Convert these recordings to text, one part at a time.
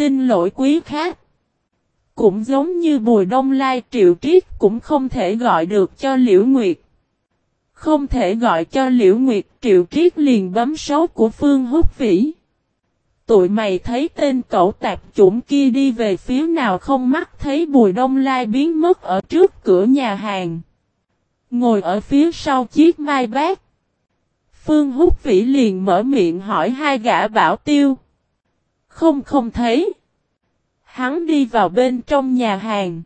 Xin lỗi quý khách. Cũng giống như Bùi Đông Lai, Triệu Triết cũng không thể gọi được cho Liễu Nguyệt. Không thể gọi cho Liễu Nguyệt, Triệu Triết liền bấm số của Phương Húc Vĩ. Tụi mày thấy tên cậu tạp chủng kia đi về phía nào không mắt thấy Bùi Đông Lai biến mất ở trước cửa nhà hàng. Ngồi ở phía sau chiếc mai bát. Phương Húc Vĩ liền mở miệng hỏi hai gã bảo tiêu. Không không thấy. Hắn đi vào bên trong nhà hàng.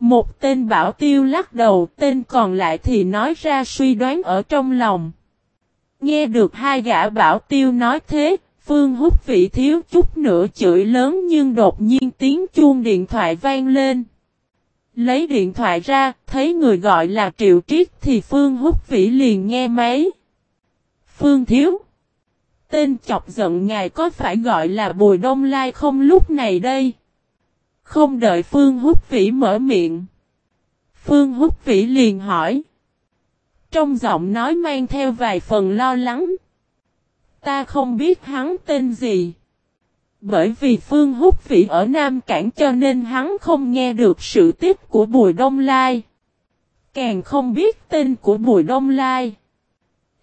Một tên bảo tiêu lắc đầu, tên còn lại thì nói ra suy đoán ở trong lòng. Nghe được hai gã bảo tiêu nói thế, Phương hút vị thiếu chút nữa chửi lớn nhưng đột nhiên tiếng chuông điện thoại vang lên. Lấy điện thoại ra, thấy người gọi là Triệu Triết thì Phương hút vĩ liền nghe máy. Phương Thiếu. Tên chọc giận ngài có phải gọi là Bùi Đông Lai không lúc này đây? Không đợi Phương Húc vĩ mở miệng. Phương Húc vĩ liền hỏi. Trong giọng nói mang theo vài phần lo lắng. Ta không biết hắn tên gì. Bởi vì Phương Húc Vĩ ở Nam Cảng cho nên hắn không nghe được sự tiếp của Bùi Đông Lai. Càng không biết tên của Bùi Đông Lai.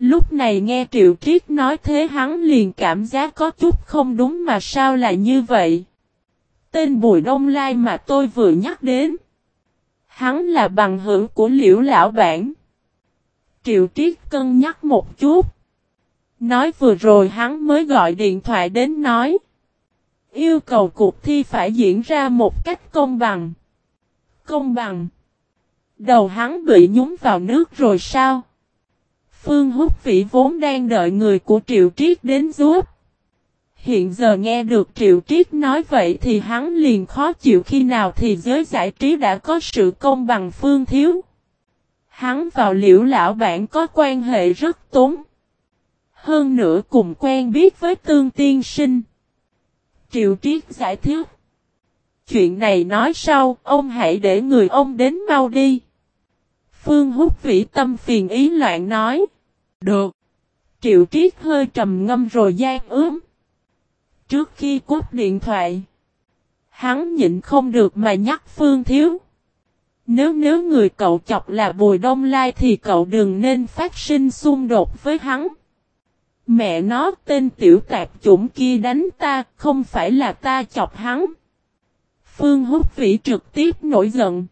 Lúc này nghe Triệu Triết nói thế hắn liền cảm giác có chút không đúng mà sao lại như vậy. Tên Bùi Đông Lai mà tôi vừa nhắc đến. Hắn là bằng hữu của liễu lão bản. Triệu Triết cân nhắc một chút. Nói vừa rồi hắn mới gọi điện thoại đến nói. Yêu cầu cuộc thi phải diễn ra một cách công bằng. Công bằng. Đầu hắn bị nhúng vào nước rồi sao? Phương Húc Vĩ vốn đang đợi người của Triệu Triết đến giúp. Hiện giờ nghe được Triệu Triết nói vậy thì hắn liền khó chịu khi nào thì giới giải trí đã có sự công bằng phương thiếu. Hắn vào liễu lão bản có quan hệ rất tốn. Hơn nữa cùng quen biết với tương tiên sinh. Triệu Triết giải thích. Chuyện này nói sau, ông hãy để người ông đến mau đi. Phương hút vĩ tâm phiền ý loạn nói. Được. Triệu Triết hơi trầm ngâm rồi gian ướm. Trước khi cúp điện thoại. Hắn nhịn không được mà nhắc Phương Thiếu. Nếu nếu người cậu chọc là Bùi Đông Lai thì cậu đừng nên phát sinh xung đột với hắn. Mẹ nó tên tiểu tạp chủng kia đánh ta, không phải là ta chọc hắn. Phương hút vĩ trực tiếp nổi giận.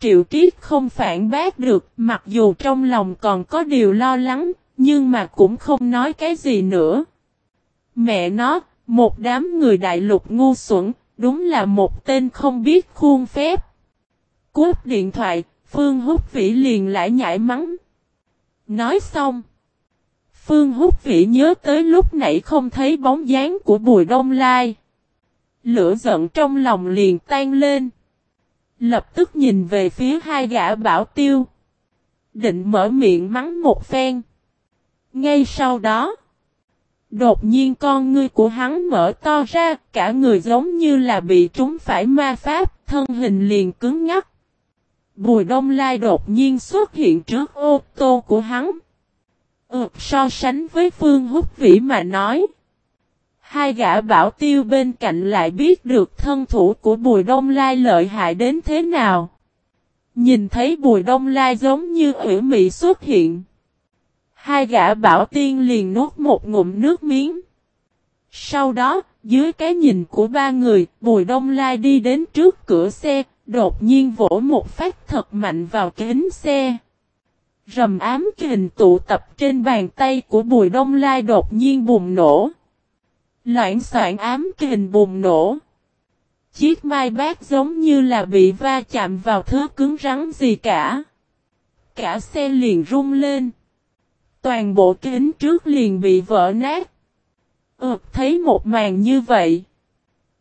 Triệu triết không phản bác được, mặc dù trong lòng còn có điều lo lắng, nhưng mà cũng không nói cái gì nữa. Mẹ nó, một đám người đại lục ngu xuẩn, đúng là một tên không biết khuôn phép. Cúp điện thoại, Phương Húc vĩ liền lại nhảy mắng. Nói xong. Phương Húc Vĩ nhớ tới lúc nãy không thấy bóng dáng của Bùi Đông Lai. Lửa giận trong lòng liền tan lên. Lập tức nhìn về phía hai gã bảo tiêu. Định mở miệng mắng một phen. Ngay sau đó. Đột nhiên con ngươi của hắn mở to ra, cả người giống như là bị trúng phải ma pháp, thân hình liền cứng ngắc. Bùi Đông Lai đột nhiên xuất hiện trước ô tô của hắn. Ừ, so sánh với Phương Húc Vĩ mà nói. Hai gã bảo tiêu bên cạnh lại biết được thân thủ của Bùi Đông Lai lợi hại đến thế nào. Nhìn thấy Bùi Đông Lai giống như ủy mị xuất hiện. Hai gã bảo tiên liền nuốt một ngụm nước miếng. Sau đó, dưới cái nhìn của ba người, Bùi Đông Lai đi đến trước cửa xe, đột nhiên vỗ một phát thật mạnh vào kính xe. Rầm ám kình tụ tập trên bàn tay của Bùi Đông Lai đột nhiên bùng nổ. Loạn soạn ám kình bùng nổ. Chiếc mai bát giống như là bị va chạm vào thứ cứng rắn gì cả. Cả xe liền rung lên. Toàn bộ kính trước liền bị vỡ nát. ợt thấy một màn như vậy.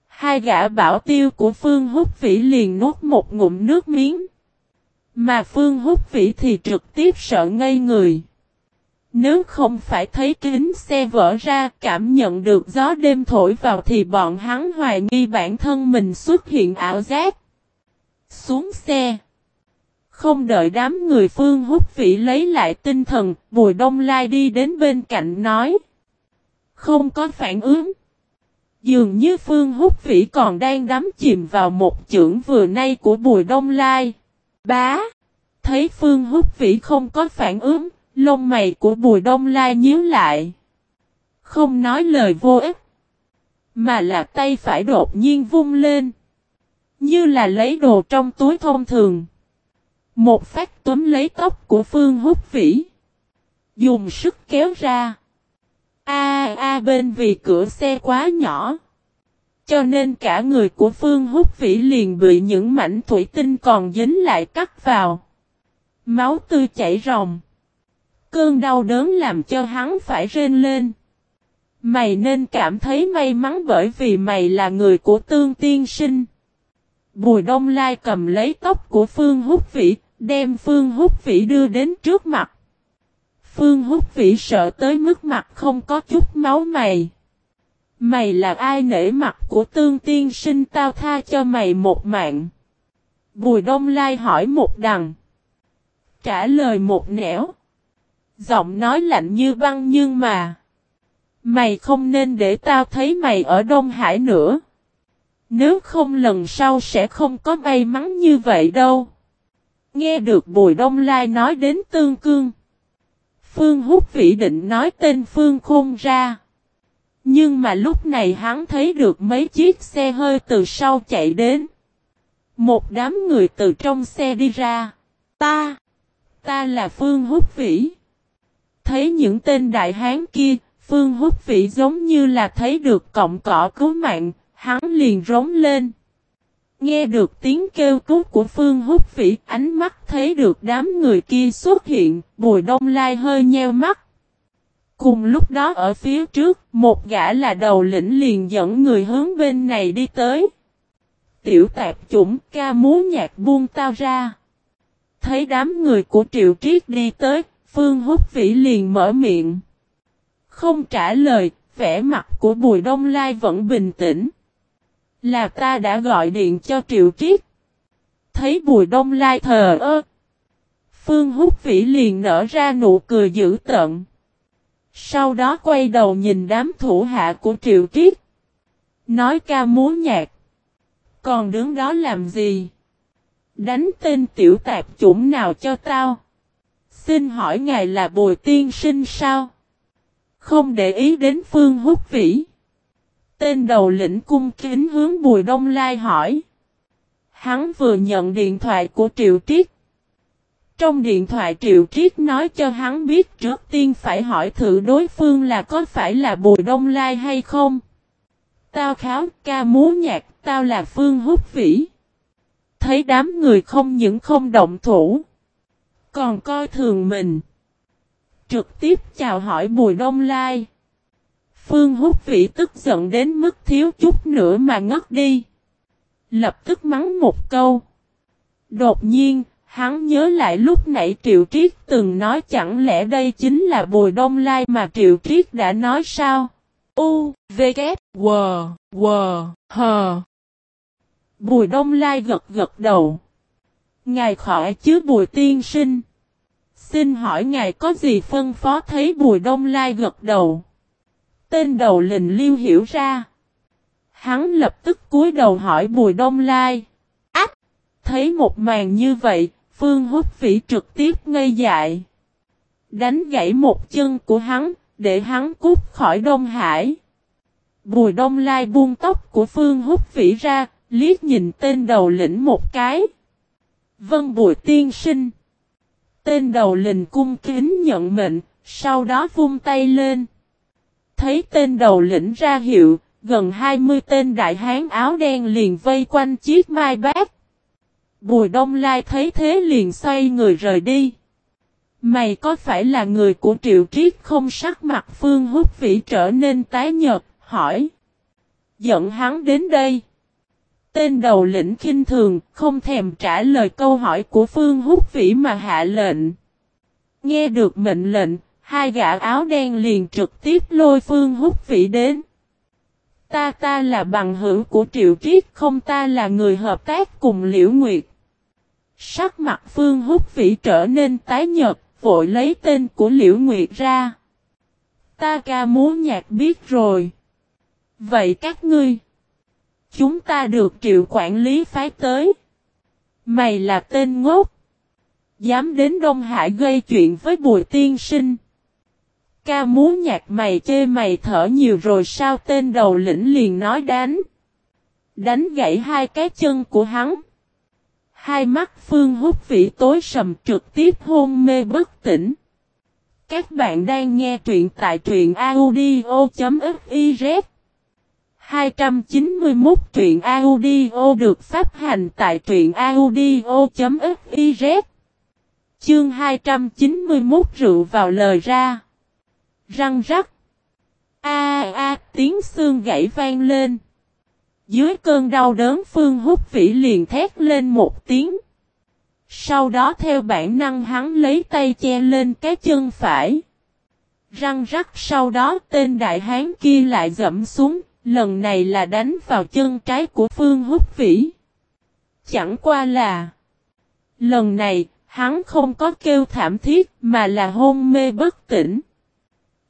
Hai gã bảo tiêu của Phương Húc Vĩ liền nuốt một ngụm nước miếng. Mà Phương Húc Vĩ thì trực tiếp sợ ngây người. Nếu không phải thấy kính xe vỡ ra cảm nhận được gió đêm thổi vào thì bọn hắn hoài nghi bản thân mình xuất hiện ảo giác. Xuống xe. Không đợi đám người Phương hút Vĩ lấy lại tinh thần, Bùi Đông Lai đi đến bên cạnh nói. Không có phản ứng. Dường như Phương hút Vĩ còn đang đắm chìm vào một chưởng vừa nay của Bùi Đông Lai. Bá! Thấy Phương hút Vĩ không có phản ứng, lông mày của Bùi Đông Lai nhíu lại. Không nói lời vô ích. Mà là tay phải đột nhiên vung lên. Như là lấy đồ trong túi thông thường. Một phát túm lấy tóc của Phương Húc Vĩ. Dùng sức kéo ra. A a bên vì cửa xe quá nhỏ. Cho nên cả người của Phương Húc Vĩ liền bị những mảnh thủy tinh còn dính lại cắt vào. Máu tươi chảy ròng. Cơn đau đớn làm cho hắn phải rên lên. Mày nên cảm thấy may mắn bởi vì mày là người của tương tiên sinh. Bùi đông lai cầm lấy tóc của Phương Húc Vĩ, đem Phương Húc Vĩ đưa đến trước mặt. Phương Húc Vĩ sợ tới mức mặt không có chút máu mày. Mày là ai nể mặt của tương tiên sinh tao tha cho mày một mạng. Bùi đông lai hỏi một đằng. Trả lời một nẻo. Giọng nói lạnh như băng nhưng mà. Mày không nên để tao thấy mày ở Đông Hải nữa. Nếu không lần sau sẽ không có may mắn như vậy đâu. Nghe được Bùi Đông Lai nói đến Tương Cương. Phương Húc Vĩ định nói tên Phương Khôn ra. Nhưng mà lúc này hắn thấy được mấy chiếc xe hơi từ sau chạy đến. Một đám người từ trong xe đi ra. Ta! Ta là Phương Húc Vĩ. Thấy những tên đại hán kia, Phương Húc Vĩ giống như là thấy được cọng cỏ cứu mạng, hắn liền rống lên. Nghe được tiếng kêu cứu của Phương Húc Vĩ, ánh mắt thấy được đám người kia xuất hiện, Bùi Đông Lai hơi nheo mắt. Cùng lúc đó ở phía trước, một gã là đầu lĩnh liền dẫn người hướng bên này đi tới. Tiểu tạp chủng ca múa nhạc buông tao ra. Thấy đám người của Triệu Triết đi tới, Phương Húc Vĩ liền mở miệng. Không trả lời, vẻ mặt của Bùi Đông Lai vẫn bình tĩnh. Là ta đã gọi điện cho Triệu Triết. Thấy Bùi Đông Lai thờ ơ. Phương Húc Vĩ liền nở ra nụ cười dữ tợn. Sau đó quay đầu nhìn đám thủ hạ của Triệu Triết. Nói ca múa nhạc. Còn đứng đó làm gì? Đánh tên tiểu tạp chủng nào cho tao? Xin hỏi ngài là bồi tiên sinh sao? Không để ý đến phương hút vĩ. Tên đầu lĩnh cung kính hướng Bùi Đông Lai hỏi. Hắn vừa nhận điện thoại của Triệu Triết. Trong điện thoại Triệu Triết nói cho hắn biết trước tiên phải hỏi thử đối phương là có phải là Bùi Đông Lai hay không. Tao kháo ca múa nhạc, tao là Phương Húc Vĩ. Thấy đám người không những không động thủ, còn coi thường mình. Trực tiếp chào hỏi Bùi Đông Lai. Phương Húc Vĩ tức giận đến mức thiếu chút nữa mà ngất đi. Lập tức mắng một câu. Đột nhiên, hắn nhớ lại lúc nãy Triệu Triết từng nói chẳng lẽ đây chính là Bùi Đông Lai mà Triệu Triết đã nói sao? U, V, K, W, W, H. Bùi Đông Lai gật gật đầu. Ngài khỏi chứ Bùi Tiên Sinh. Xin hỏi ngài có gì phân phó thấy Bùi Đông Lai gật đầu. Tên đầu lình liêu hiểu ra. Hắn lập tức cúi đầu hỏi Bùi Đông Lai. Ách! Thấy một màn như vậy, Phương hút Vĩ trực tiếp ngây dại. Đánh gãy một chân của hắn, để hắn cút khỏi Đông Hải. Bùi Đông Lai buông tóc của Phương hút Vĩ ra, liếc nhìn tên đầu lĩnh một cái. Vân Bùi Tiên Sinh. Tên đầu lình cung kính nhận mệnh, sau đó vung tay lên. Thấy tên đầu lĩnh ra hiệu, gần 20 tên đại hán áo đen liền vây quanh chiếc mai bát. Bùi đông lai thấy thế liền xoay người rời đi. Mày có phải là người của triệu triết không sắc mặt phương hút vĩ trở nên tái nhợt, hỏi. Dẫn hắn đến đây. Tên đầu lĩnh khinh thường, không thèm trả lời câu hỏi của Phương Húc Vĩ mà hạ lệnh. Nghe được mệnh lệnh, hai gã áo đen liền trực tiếp lôi Phương Húc Vĩ đến. Ta ta là bằng hữu của Triệu Triết không ta là người hợp tác cùng Liễu Nguyệt. Sắc mặt Phương Húc Vĩ trở nên tái nhợt, vội lấy tên của Liễu Nguyệt ra. Ta ca muốn nhạc biết rồi. Vậy các ngươi. Chúng ta được triệu quản lý phái tới. Mày là tên ngốc. Dám đến Đông Hải gây chuyện với bùi tiên sinh. Ca muốn nhạc mày chê mày thở nhiều rồi sao tên đầu lĩnh liền nói đánh. Đánh gãy hai cái chân của hắn. Hai mắt Phương hút vị tối sầm trực tiếp hôn mê bất tỉnh. Các bạn đang nghe truyện tại truyện audio.fif 291 truyện audio được phát hành tại truyện audio.fiz Chương 291 rượu vào lời ra. Răng rắc. A a tiếng xương gãy vang lên. Dưới cơn đau đớn Phương hút Vĩ liền thét lên một tiếng. Sau đó theo bản năng hắn lấy tay che lên cái chân phải. Răng rắc sau đó tên đại hán kia lại dẫm xuống, lần này là đánh vào chân trái của Phương Húc Vĩ. Chẳng qua là Lần này, hắn không có kêu thảm thiết mà là hôn mê bất tỉnh.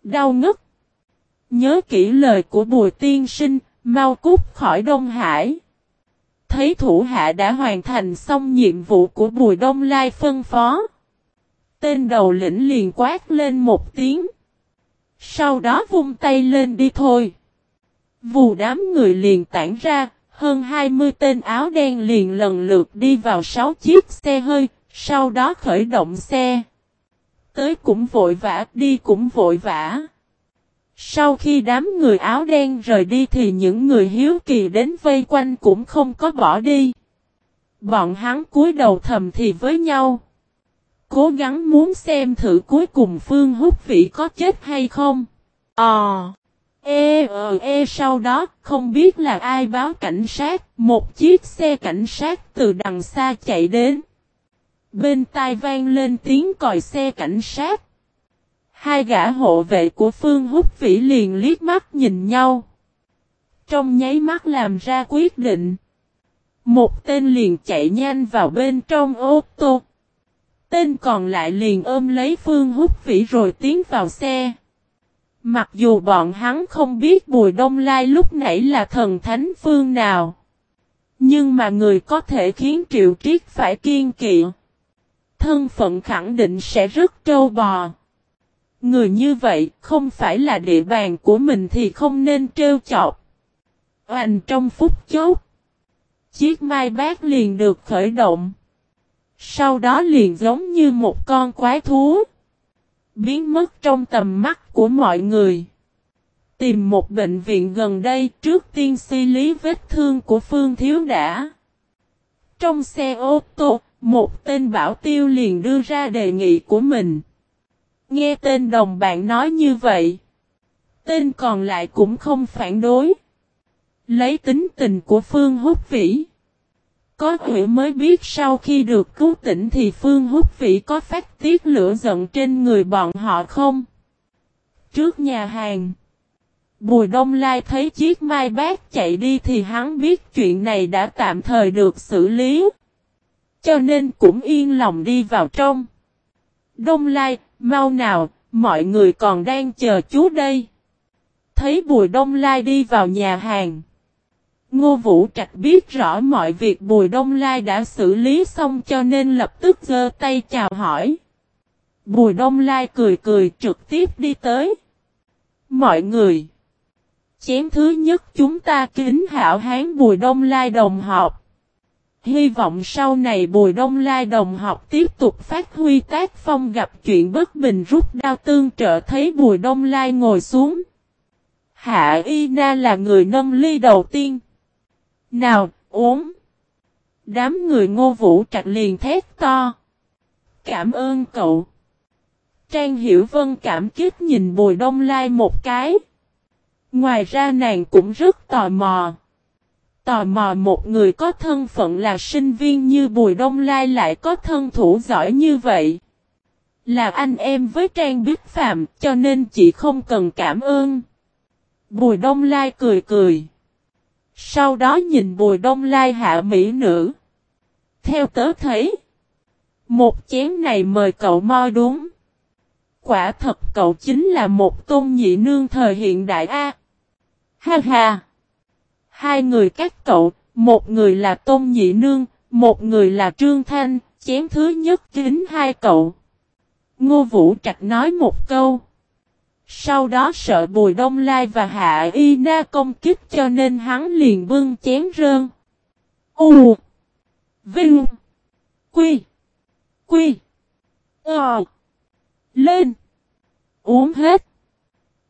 Đau ngất. Nhớ kỹ lời của Bùi Tiên Sinh, mau cút khỏi Đông Hải. Thấy thủ hạ đã hoàn thành xong nhiệm vụ của Bùi Đông Lai phân phó. Tên đầu lĩnh liền quát lên một tiếng. Sau đó vung tay lên đi thôi. Vù đám người liền tản ra, hơn 20 tên áo đen liền lần lượt đi vào 6 chiếc xe hơi, sau đó khởi động xe. Tới cũng vội vã, đi cũng vội vã. Sau khi đám người áo đen rời đi thì những người hiếu kỳ đến vây quanh cũng không có bỏ đi. Bọn hắn cúi đầu thầm thì với nhau. Cố gắng muốn xem thử cuối cùng Phương Húc Vĩ có chết hay không. Ờ. E ờ e sau đó, không biết là ai báo cảnh sát. Một chiếc xe cảnh sát từ đằng xa chạy đến. Bên tai vang lên tiếng còi xe cảnh sát. Hai gã hộ vệ của Phương Húc Vĩ liền liếc mắt nhìn nhau. Trong nháy mắt làm ra quyết định. Một tên liền chạy nhanh vào bên trong ô tô. Tên còn lại liền ôm lấy Phương Húc Vĩ rồi tiến vào xe. Mặc dù bọn hắn không biết Bùi Đông Lai lúc nãy là thần thánh phương nào. Nhưng mà người có thể khiến Triệu Triết phải kiên kỵ. Thân phận khẳng định sẽ rất trâu bò. Người như vậy không phải là địa bàn của mình thì không nên trêu chọc. Oanh trong phút chốt. Chiếc mai bác liền được khởi động. Sau đó liền giống như một con quái thú. Biến mất trong tầm mắt của mọi người. Tìm một bệnh viện gần đây trước tiên xử lý vết thương của Phương Thiếu đã. Trong xe ô tô, một tên bảo tiêu liền đưa ra đề nghị của mình. Nghe tên đồng bạn nói như vậy. Tên còn lại cũng không phản đối. Lấy tính tình của Phương Húc Vĩ. Có quỷ mới biết sau khi được cứu tỉnh thì Phương Húc Vĩ có phát tiết lửa giận trên người bọn họ không? Trước nhà hàng. Bùi Đông Lai thấy chiếc mai bác chạy đi thì hắn biết chuyện này đã tạm thời được xử lý. Cho nên cũng yên lòng đi vào trong. Đông Lai, mau nào, mọi người còn đang chờ chú đây. Thấy Bùi Đông Lai đi vào nhà hàng. Ngô Vũ Trạch biết rõ mọi việc Bùi Đông Lai đã xử lý xong cho nên lập tức giơ tay chào hỏi. Bùi Đông Lai cười cười trực tiếp đi tới. Mọi người. Chén thứ nhất chúng ta kính hảo hán Bùi Đông Lai đồng học. Hy vọng sau này Bùi Đông Lai đồng học tiếp tục phát huy tác phong gặp chuyện bất bình rút đao tương trợ thấy Bùi Đông Lai ngồi xuống. Hạ Y Na là người nâng ly đầu tiên. Nào, uống. Đám người ngô vũ trạch liền thét to. Cảm ơn cậu. Trang Hiểu Vân cảm kích nhìn Bùi Đông Lai một cái. Ngoài ra nàng cũng rất tò mò. Tò mò một người có thân phận là sinh viên như Bùi Đông Lai lại có thân thủ giỏi như vậy. Là anh em với Trang Bích Phạm cho nên chị không cần cảm ơn. Bùi Đông Lai cười cười. Sau đó nhìn Bùi Đông Lai hạ mỹ nữ. Theo tớ thấy. Một chén này mời cậu moi đúng. Quả thật cậu chính là một tôn nhị nương thời hiện đại A. Ha ha! Hai người các cậu, một người là Tôn Nhị Nương, một người là Trương Thanh, chén thứ nhất kính hai cậu. Ngô Vũ Trạch nói một câu. Sau đó sợ Bùi Đông Lai và Hạ Y Na công kích cho nên hắn liền bưng chén rơn. U Vinh Quy Quy Ờ Lên Uống hết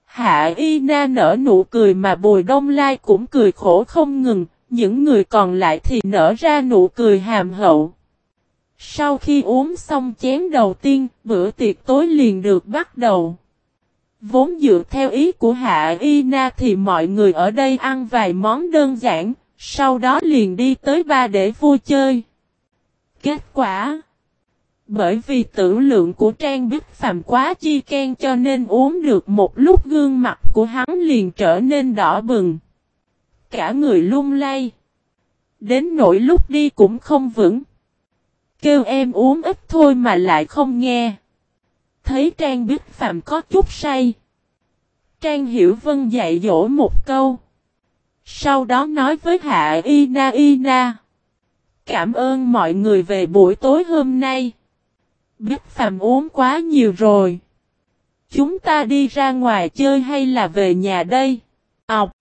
Hạ Y Na nở nụ cười mà Bùi Đông Lai cũng cười khổ không ngừng, những người còn lại thì nở ra nụ cười hàm hậu. Sau khi uống xong chén đầu tiên, bữa tiệc tối liền được bắt đầu. Vốn dựa theo ý của Hạ Y Na thì mọi người ở đây ăn vài món đơn giản, sau đó liền đi tới ba để vui chơi. Kết quả Bởi vì tử lượng của Trang Bích Phạm quá chi khen cho nên uống được một lúc gương mặt của hắn liền trở nên đỏ bừng. Cả người lung lay. Đến nỗi lúc đi cũng không vững. Kêu em uống ít thôi mà lại không nghe. Thấy Trang Bích Phạm có chút say. Trang Hiểu Vân dạy dỗ một câu. Sau đó nói với Hạ Ina Ina. Cảm ơn mọi người về buổi tối hôm nay. Bích Phạm uống quá nhiều rồi. Chúng ta đi ra ngoài chơi hay là về nhà đây? Ốc.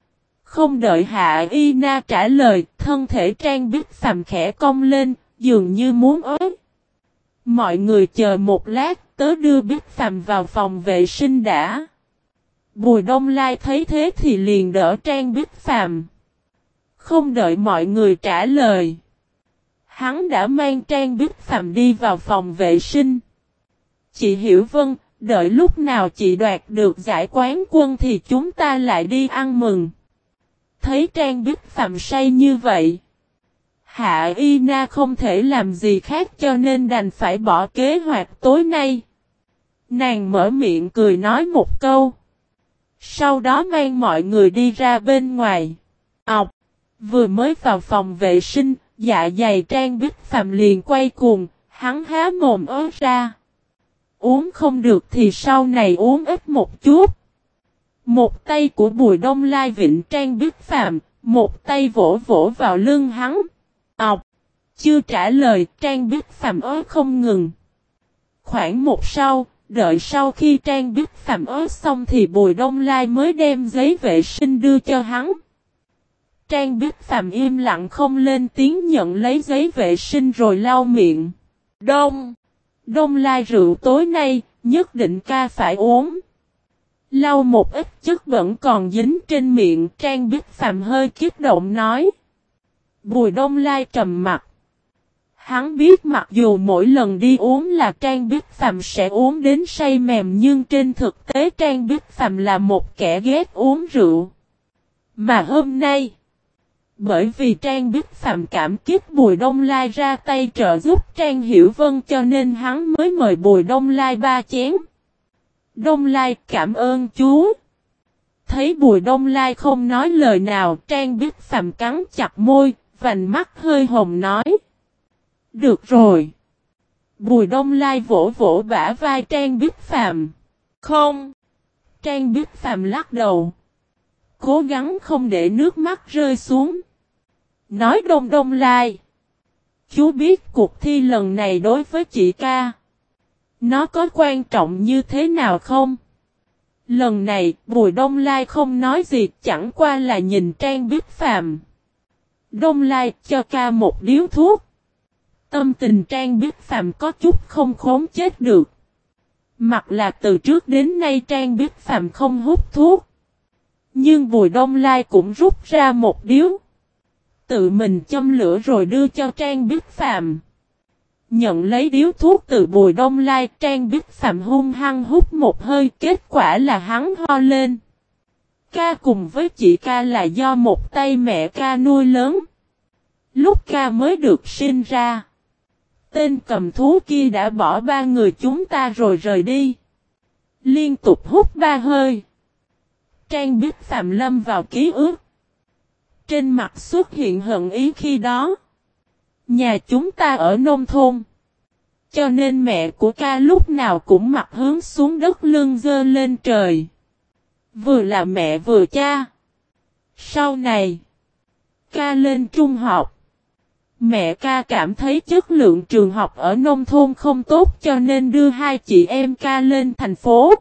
Không đợi Hạ Ina trả lời, thân thể Trang Bích Phạm khẽ cong lên, dường như muốn ớt. Mọi người chờ một lát, tớ đưa Bích Phạm vào phòng vệ sinh đã. Bùi Đông Lai thấy thế thì liền đỡ Trang Bích Phạm. Không đợi mọi người trả lời. Hắn đã mang Trang Bích Phạm đi vào phòng vệ sinh. Chị Hiểu Vân, đợi lúc nào chị đoạt được giải quán quân thì chúng ta lại đi ăn mừng. Thấy Trang Bích Phạm say như vậy. Hạ Y Na không thể làm gì khác cho nên đành phải bỏ kế hoạch tối nay. Nàng mở miệng cười nói một câu. Sau đó mang mọi người đi ra bên ngoài. Ọc, Vừa mới vào phòng vệ sinh, dạ dày trang bích phạm liền quay cuồng, hắn há mồm ớ ra. Uống không được thì sau này uống ít một chút. Một tay của bùi đông lai vịnh trang bích phạm, một tay vỗ vỗ vào lưng hắn ọc Chưa trả lời, trang bích phạm ớ không ngừng. Khoảng một sau, Đợi sau khi Trang Bích Phạm ớ xong thì Bùi Đông Lai mới đem giấy vệ sinh đưa cho hắn. Trang Bích Phạm im lặng không lên tiếng nhận lấy giấy vệ sinh rồi lau miệng. Đông! Đông Lai rượu tối nay, nhất định ca phải uống. Lau một ít chất vẫn còn dính trên miệng Trang Bích Phạm hơi kiếp động nói. Bùi Đông Lai trầm mặt. Hắn biết mặc dù mỗi lần đi uống là Trang Bích Phạm sẽ uống đến say mềm nhưng trên thực tế Trang Bích Phạm là một kẻ ghét uống rượu. Mà hôm nay, bởi vì Trang Bích Phạm cảm kích Bùi Đông Lai ra tay trợ giúp Trang Hiểu Vân cho nên hắn mới mời Bùi Đông Lai ba chén. Đông Lai cảm ơn chú. Thấy Bùi Đông Lai không nói lời nào Trang Bích Phạm cắn chặt môi, vành mắt hơi hồng nói. Được rồi. Bùi đông lai vỗ vỗ bả vai Trang Bích Phạm. Không. Trang Bích Phạm lắc đầu. Cố gắng không để nước mắt rơi xuống. Nói đông đông lai. Chú biết cuộc thi lần này đối với chị ca. Nó có quan trọng như thế nào không? Lần này, Bùi Đông Lai không nói gì chẳng qua là nhìn Trang Bích Phạm. Đông Lai cho ca một điếu thuốc. Tâm tình Trang Bích Phạm có chút không khốn chết được. Mặc là từ trước đến nay Trang Bích Phạm không hút thuốc. Nhưng Bùi Đông Lai cũng rút ra một điếu. Tự mình châm lửa rồi đưa cho Trang Bích Phạm. Nhận lấy điếu thuốc từ Bùi Đông Lai, Trang Bích Phạm hung hăng hút một hơi, kết quả là hắn ho lên. Ca cùng với chị ca là do một tay mẹ ca nuôi lớn. Lúc ca mới được sinh ra. Tên cầm thú kia đã bỏ ba người chúng ta rồi rời đi. Liên tục hút ba hơi. Trang biết Phạm Lâm vào ký ức. Trên mặt xuất hiện hận ý khi đó. Nhà chúng ta ở nông thôn. Cho nên mẹ của ca lúc nào cũng mặt hướng xuống đất lưng dơ lên trời. Vừa là mẹ vừa cha. Sau này, ca lên trung học. Mẹ ca cảm thấy chất lượng trường học ở nông thôn không tốt cho nên đưa hai chị em ca lên thành phố.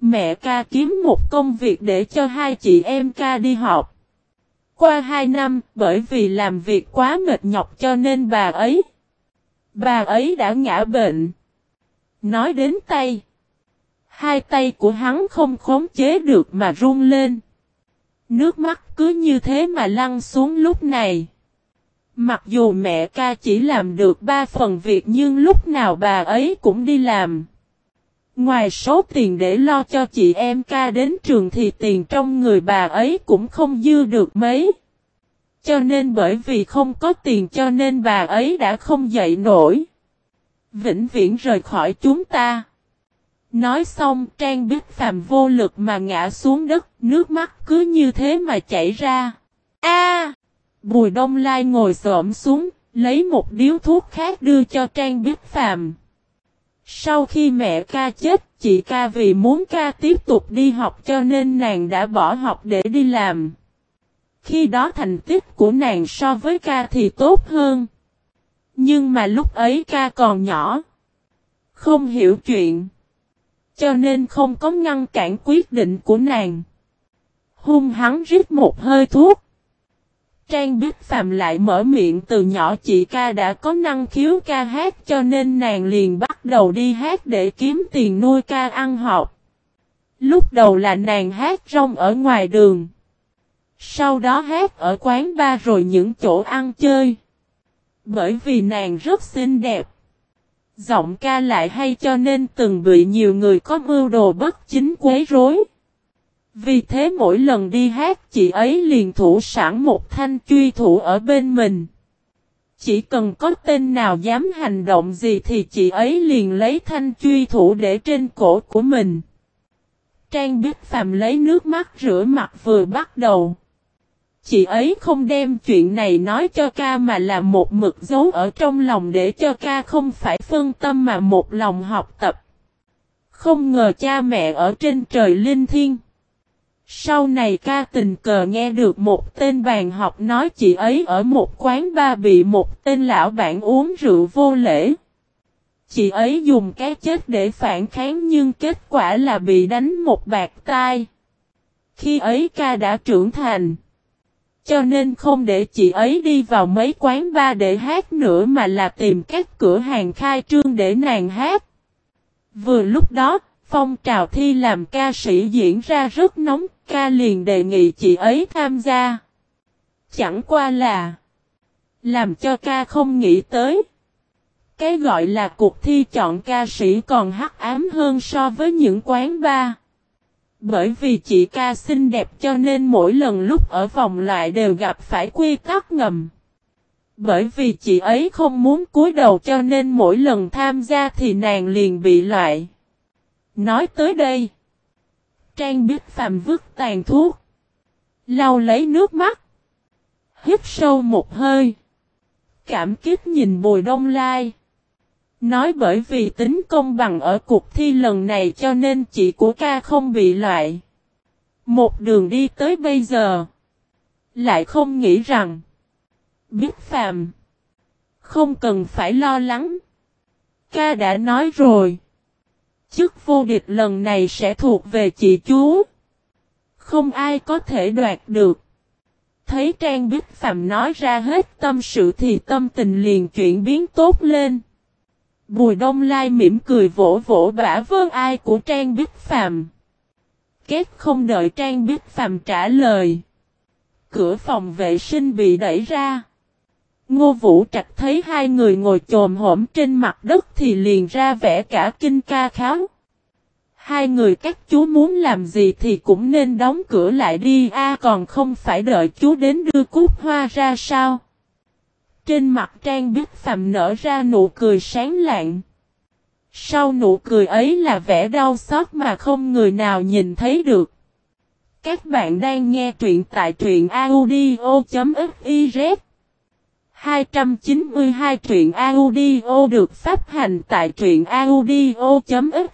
Mẹ ca kiếm một công việc để cho hai chị em ca đi học. Qua hai năm, bởi vì làm việc quá mệt nhọc cho nên bà ấy. Bà ấy đã ngã bệnh. Nói đến tay. Hai tay của hắn không khống chế được mà run lên. Nước mắt cứ như thế mà lăn xuống lúc này. Mặc dù mẹ ca chỉ làm được ba phần việc nhưng lúc nào bà ấy cũng đi làm. Ngoài số tiền để lo cho chị em ca đến trường thì tiền trong người bà ấy cũng không dư được mấy. Cho nên bởi vì không có tiền cho nên bà ấy đã không dậy nổi. Vĩnh viễn rời khỏi chúng ta. Nói xong Trang Bích Phạm vô lực mà ngã xuống đất, nước mắt cứ như thế mà chảy ra. A! Bùi Đông Lai ngồi xổm xuống, lấy một điếu thuốc khác đưa cho Trang Bích Phạm. Sau khi mẹ ca chết, chị ca vì muốn ca tiếp tục đi học cho nên nàng đã bỏ học để đi làm. Khi đó thành tích của nàng so với ca thì tốt hơn. Nhưng mà lúc ấy ca còn nhỏ. Không hiểu chuyện. Cho nên không có ngăn cản quyết định của nàng. Hung hắn rít một hơi thuốc. Trang Bích Phạm lại mở miệng từ nhỏ chị ca đã có năng khiếu ca hát cho nên nàng liền bắt đầu đi hát để kiếm tiền nuôi ca ăn học. Lúc đầu là nàng hát rong ở ngoài đường. Sau đó hát ở quán bar rồi những chỗ ăn chơi. Bởi vì nàng rất xinh đẹp. Giọng ca lại hay cho nên từng bị nhiều người có mưu đồ bất chính quấy rối. Vì thế mỗi lần đi hát, chị ấy liền thủ sẵn một thanh truy thủ ở bên mình. Chỉ cần có tên nào dám hành động gì thì chị ấy liền lấy thanh truy thủ để trên cổ của mình. Trang Bích Phạm lấy nước mắt rửa mặt vừa bắt đầu. Chị ấy không đem chuyện này nói cho ca mà là một mực giấu ở trong lòng để cho ca không phải phân tâm mà một lòng học tập. Không ngờ cha mẹ ở trên trời linh thiên. Sau này ca tình cờ nghe được một tên bàn học nói chị ấy ở một quán ba bị một tên lão bạn uống rượu vô lễ. Chị ấy dùng cái chết để phản kháng nhưng kết quả là bị đánh một bạc tai. Khi ấy ca đã trưởng thành. Cho nên không để chị ấy đi vào mấy quán bar để hát nữa mà là tìm các cửa hàng khai trương để nàng hát. Vừa lúc đó, phong trào thi làm ca sĩ diễn ra rất nóng, ca liền đề nghị chị ấy tham gia. Chẳng qua là làm cho ca không nghĩ tới. Cái gọi là cuộc thi chọn ca sĩ còn hắc ám hơn so với những quán bar. Bởi vì chị ca xinh đẹp cho nên mỗi lần lúc ở vòng loại đều gặp phải quy tắc ngầm. Bởi vì chị ấy không muốn cúi đầu cho nên mỗi lần tham gia thì nàng liền bị loại. Nói tới đây. Trang biết phàm vứt tàn thuốc. Lau lấy nước mắt. Hít sâu một hơi. Cảm kích nhìn bùi đông lai. Nói bởi vì tính công bằng ở cuộc thi lần này cho nên chị của ca không bị loại. Một đường đi tới bây giờ. Lại không nghĩ rằng. Biết phàm. Không cần phải lo lắng. Ca đã nói rồi. Chức vô địch lần này sẽ thuộc về chị chú. Không ai có thể đoạt được. Thấy Trang Bích Phạm nói ra hết tâm sự thì tâm tình liền chuyển biến tốt lên. Bùi Đông Lai mỉm cười vỗ vỗ bả vơn ai của Trang Bích Phạm. Kết không đợi Trang Bích Phạm trả lời. Cửa phòng vệ sinh bị đẩy ra. Ngô Vũ Trạch thấy hai người ngồi chồm hổm trên mặt đất thì liền ra vẻ cả kinh ca kháo. Hai người các chú muốn làm gì thì cũng nên đóng cửa lại đi, a, còn không phải đợi chú đến đưa cút hoa ra sao. Trên mặt Trang Bích Phạm nở ra nụ cười sáng lạng. Sau nụ cười ấy là vẻ đau xót mà không người nào nhìn thấy được. Các bạn đang nghe truyện tại truyện audio.fiz 292 truyện audio được phát hành tại truyện audio.fiz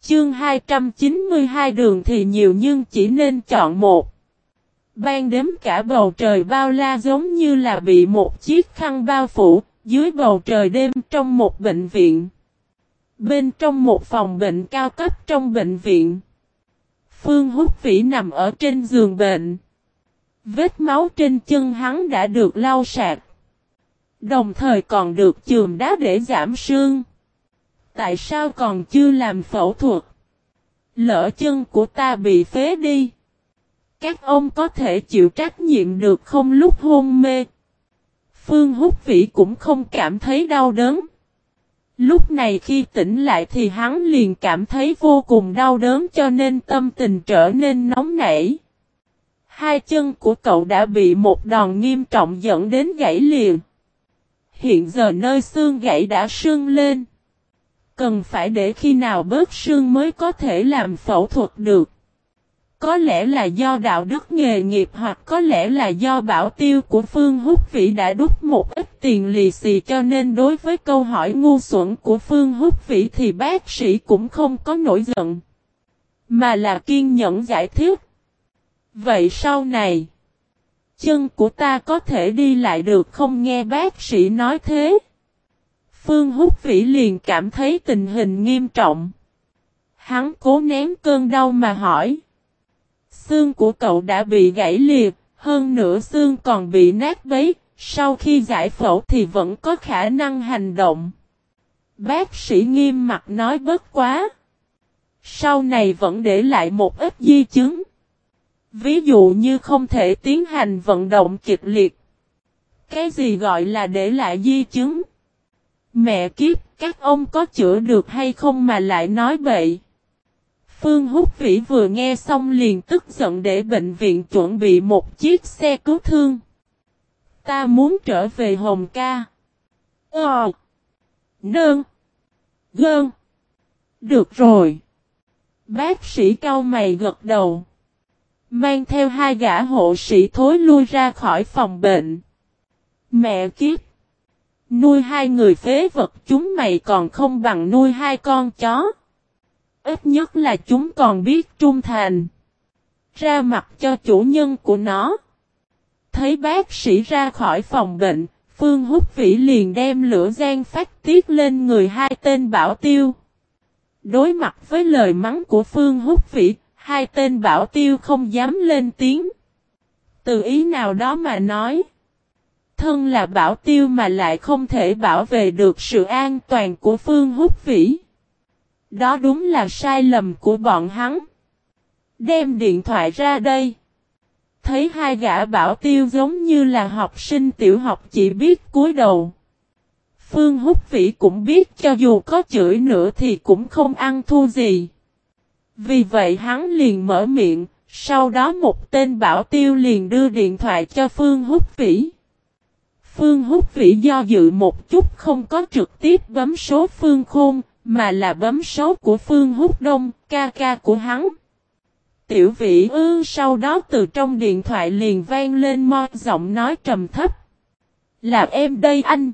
Chương 292 đường thì nhiều nhưng chỉ nên chọn một. Ban đếm cả bầu trời bao la giống như là bị một chiếc khăn bao phủ, dưới bầu trời đêm trong một bệnh viện. Bên trong một phòng bệnh cao cấp trong bệnh viện. Phương Húc Vĩ nằm ở trên giường bệnh. Vết máu trên chân hắn đã được lau sạch. Đồng thời còn được chườm đá để giảm sương. Tại sao còn chưa làm phẫu thuật? Lỡ chân của ta bị phế đi. Các ông có thể chịu trách nhiệm được không lúc hôn mê? Phương Húc Vĩ cũng không cảm thấy đau đớn. Lúc này khi tỉnh lại thì hắn liền cảm thấy vô cùng đau đớn cho nên tâm tình trở nên nóng nảy. Hai chân của cậu đã bị một đòn nghiêm trọng dẫn đến gãy liền. Hiện giờ nơi xương gãy đã sưng lên. Cần phải để khi nào bớt sưng mới có thể làm phẫu thuật được. Có lẽ là do đạo đức nghề nghiệp hoặc có lẽ là do bảo tiêu của Phương Húc Vĩ đã đút một ít tiền lì xì cho nên đối với câu hỏi ngu xuẩn của Phương Húc Vĩ thì bác sĩ cũng không có nổi giận. Mà là kiên nhẫn giải thích. Vậy sau này, chân của ta có thể đi lại được không nghe bác sĩ nói thế? Phương Húc Vĩ liền cảm thấy tình hình nghiêm trọng. Hắn cố nén cơn đau mà hỏi. Xương của cậu đã bị gãy liệt, hơn nữa xương còn bị nát bấy, sau khi giải phẫu thì vẫn có khả năng hành động. Bác sĩ nghiêm mặt nói bất quá. Sau này vẫn để lại một ít di chứng. Ví dụ như không thể tiến hành vận động kịch liệt. Cái gì gọi là để lại di chứng? Mẹ kiếp, các ông có chữa được hay không mà lại nói bậy? Phương Húc Vĩ vừa nghe xong liền tức giận để bệnh viện chuẩn bị một chiếc xe cứu thương. Ta muốn trở về Hồng Ca. Ờ. Nương. Gơn. Được rồi. Bác sĩ cao mày gật đầu. Mang theo hai gã hộ sĩ thối lui ra khỏi phòng bệnh. Mẹ kiếp. Nuôi hai người phế vật chúng mày còn không bằng nuôi hai con chó. Ít nhất là chúng còn biết trung thành. Ra mặt cho chủ nhân của nó. Thấy bác sĩ ra khỏi phòng bệnh, Phương Húc Vĩ liền đem lửa gian phát tiết lên người hai tên bảo tiêu. Đối mặt với lời mắng của Phương Húc Vĩ, hai tên bảo tiêu không dám lên tiếng. Từ ý nào đó mà nói. Thân là bảo tiêu mà lại không thể bảo vệ được sự an toàn của Phương Húc Vĩ. Đó đúng là sai lầm của bọn hắn. Đem điện thoại ra đây. Thấy hai gã bảo tiêu giống như là học sinh tiểu học chỉ biết cúi đầu. Phương Húc Vĩ cũng biết cho dù có chửi nữa thì cũng không ăn thua gì. Vì vậy hắn liền mở miệng, sau đó một tên bảo tiêu liền đưa điện thoại cho Phương Húc Vĩ. Phương Húc Vĩ do dự một chút không có trực tiếp bấm số Phương Khôn, mà là bấm số của Phương Húc Đông, ca ca của hắn. Tiểu vĩ ư sau đó từ trong điện thoại liền vang lên mo giọng nói trầm thấp. Là em đây anh.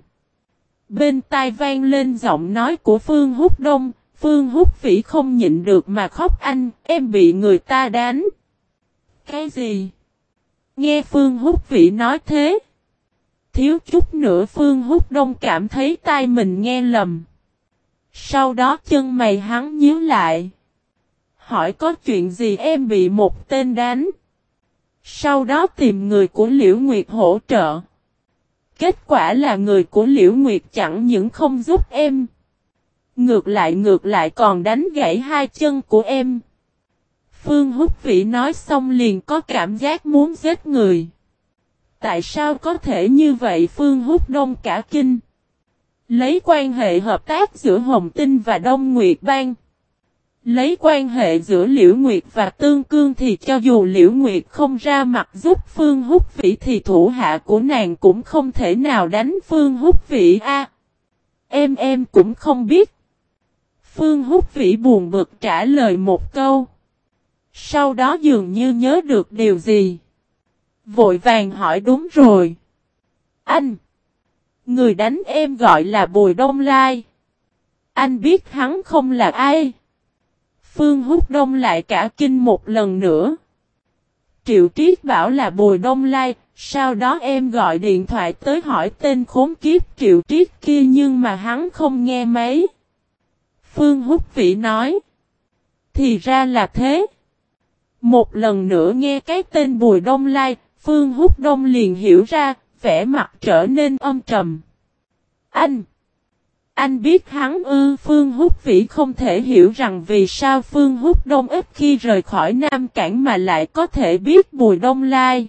Bên tai vang lên giọng nói của Phương Húc Đông, Phương Húc Vĩ không nhịn được mà khóc anh, em bị người ta đánh. Cái gì? Nghe Phương Húc Vĩ nói thế. Thiếu chút nữa Phương Húc Đông cảm thấy tai mình nghe lầm. Sau đó chân mày hắn nhíu lại. Hỏi có chuyện gì em bị một tên đánh. Sau đó tìm người của Liễu Nguyệt hỗ trợ. Kết quả là người của Liễu Nguyệt chẳng những không giúp em. Ngược lại ngược lại còn đánh gãy hai chân của em. Phương Húc Vĩ nói xong liền có cảm giác muốn giết người. Tại sao có thể như vậy Phương Húc Đông cả kinh? Lấy quan hệ hợp tác giữa Hồng Tinh và Đông Nguyệt Bang. Lấy quan hệ giữa Liễu Nguyệt và Tương Cương thì cho dù Liễu Nguyệt không ra mặt giúp Phương Húc Vĩ thì thủ hạ của nàng cũng không thể nào đánh Phương Húc Vĩ a. em em cũng không biết. Phương Húc Vĩ buồn bực trả lời một câu. Sau đó dường như nhớ được điều gì. Vội vàng hỏi đúng rồi. Anh! Người đánh em gọi là Bùi Đông Lai. Anh biết hắn không là ai. Phương Húc Đông lại cả kinh một lần nữa. Triệu Triết bảo là Bùi Đông Lai, sau đó em gọi điện thoại tới hỏi tên khốn kiếp Triệu Triết kia nhưng mà hắn không nghe máy. Phương Húc Vĩ nói. Thì ra là thế. Một lần nữa nghe cái tên Bùi Đông Lai, Phương Húc Đông liền hiểu ra, vẻ mặt trở nên âm trầm. Anh! Anh biết hắn ư, Phương Húc Vĩ không thể hiểu rằng vì sao Phương Húc Đông ít khi rời khỏi Nam Cảng mà lại có thể biết Bùi Đông Lai.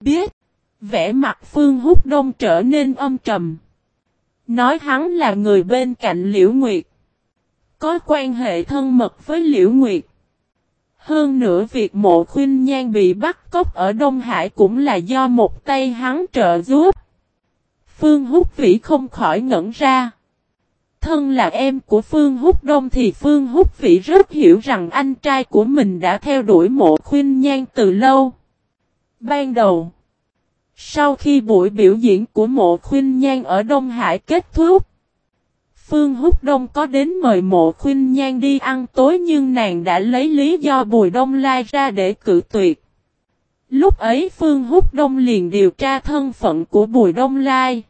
Biết! Vẻ mặt Phương Húc Đông trở nên âm trầm. Nói hắn là người bên cạnh Liễu Nguyệt. Có quan hệ thân mật với Liễu Nguyệt. Hơn nữa việc mộ khuyên nhan bị bắt cóc ở Đông Hải cũng là do một tay hắn trợ giúp. Phương Húc Vĩ không khỏi ngẩn ra. Thân là em của Phương Húc Đông thì Phương Húc Vĩ rất hiểu rằng anh trai của mình đã theo đuổi mộ khuyên nhan từ lâu. Ban đầu, sau khi buổi biểu diễn của mộ khuyên nhan ở Đông Hải kết thúc, Phương Húc Đông có đến mời mộ khuyên nhan đi ăn tối nhưng nàng đã lấy lý do Bùi Đông Lai ra để cự tuyệt. Lúc ấy Phương Húc Đông liền điều tra thân phận của Bùi Đông Lai.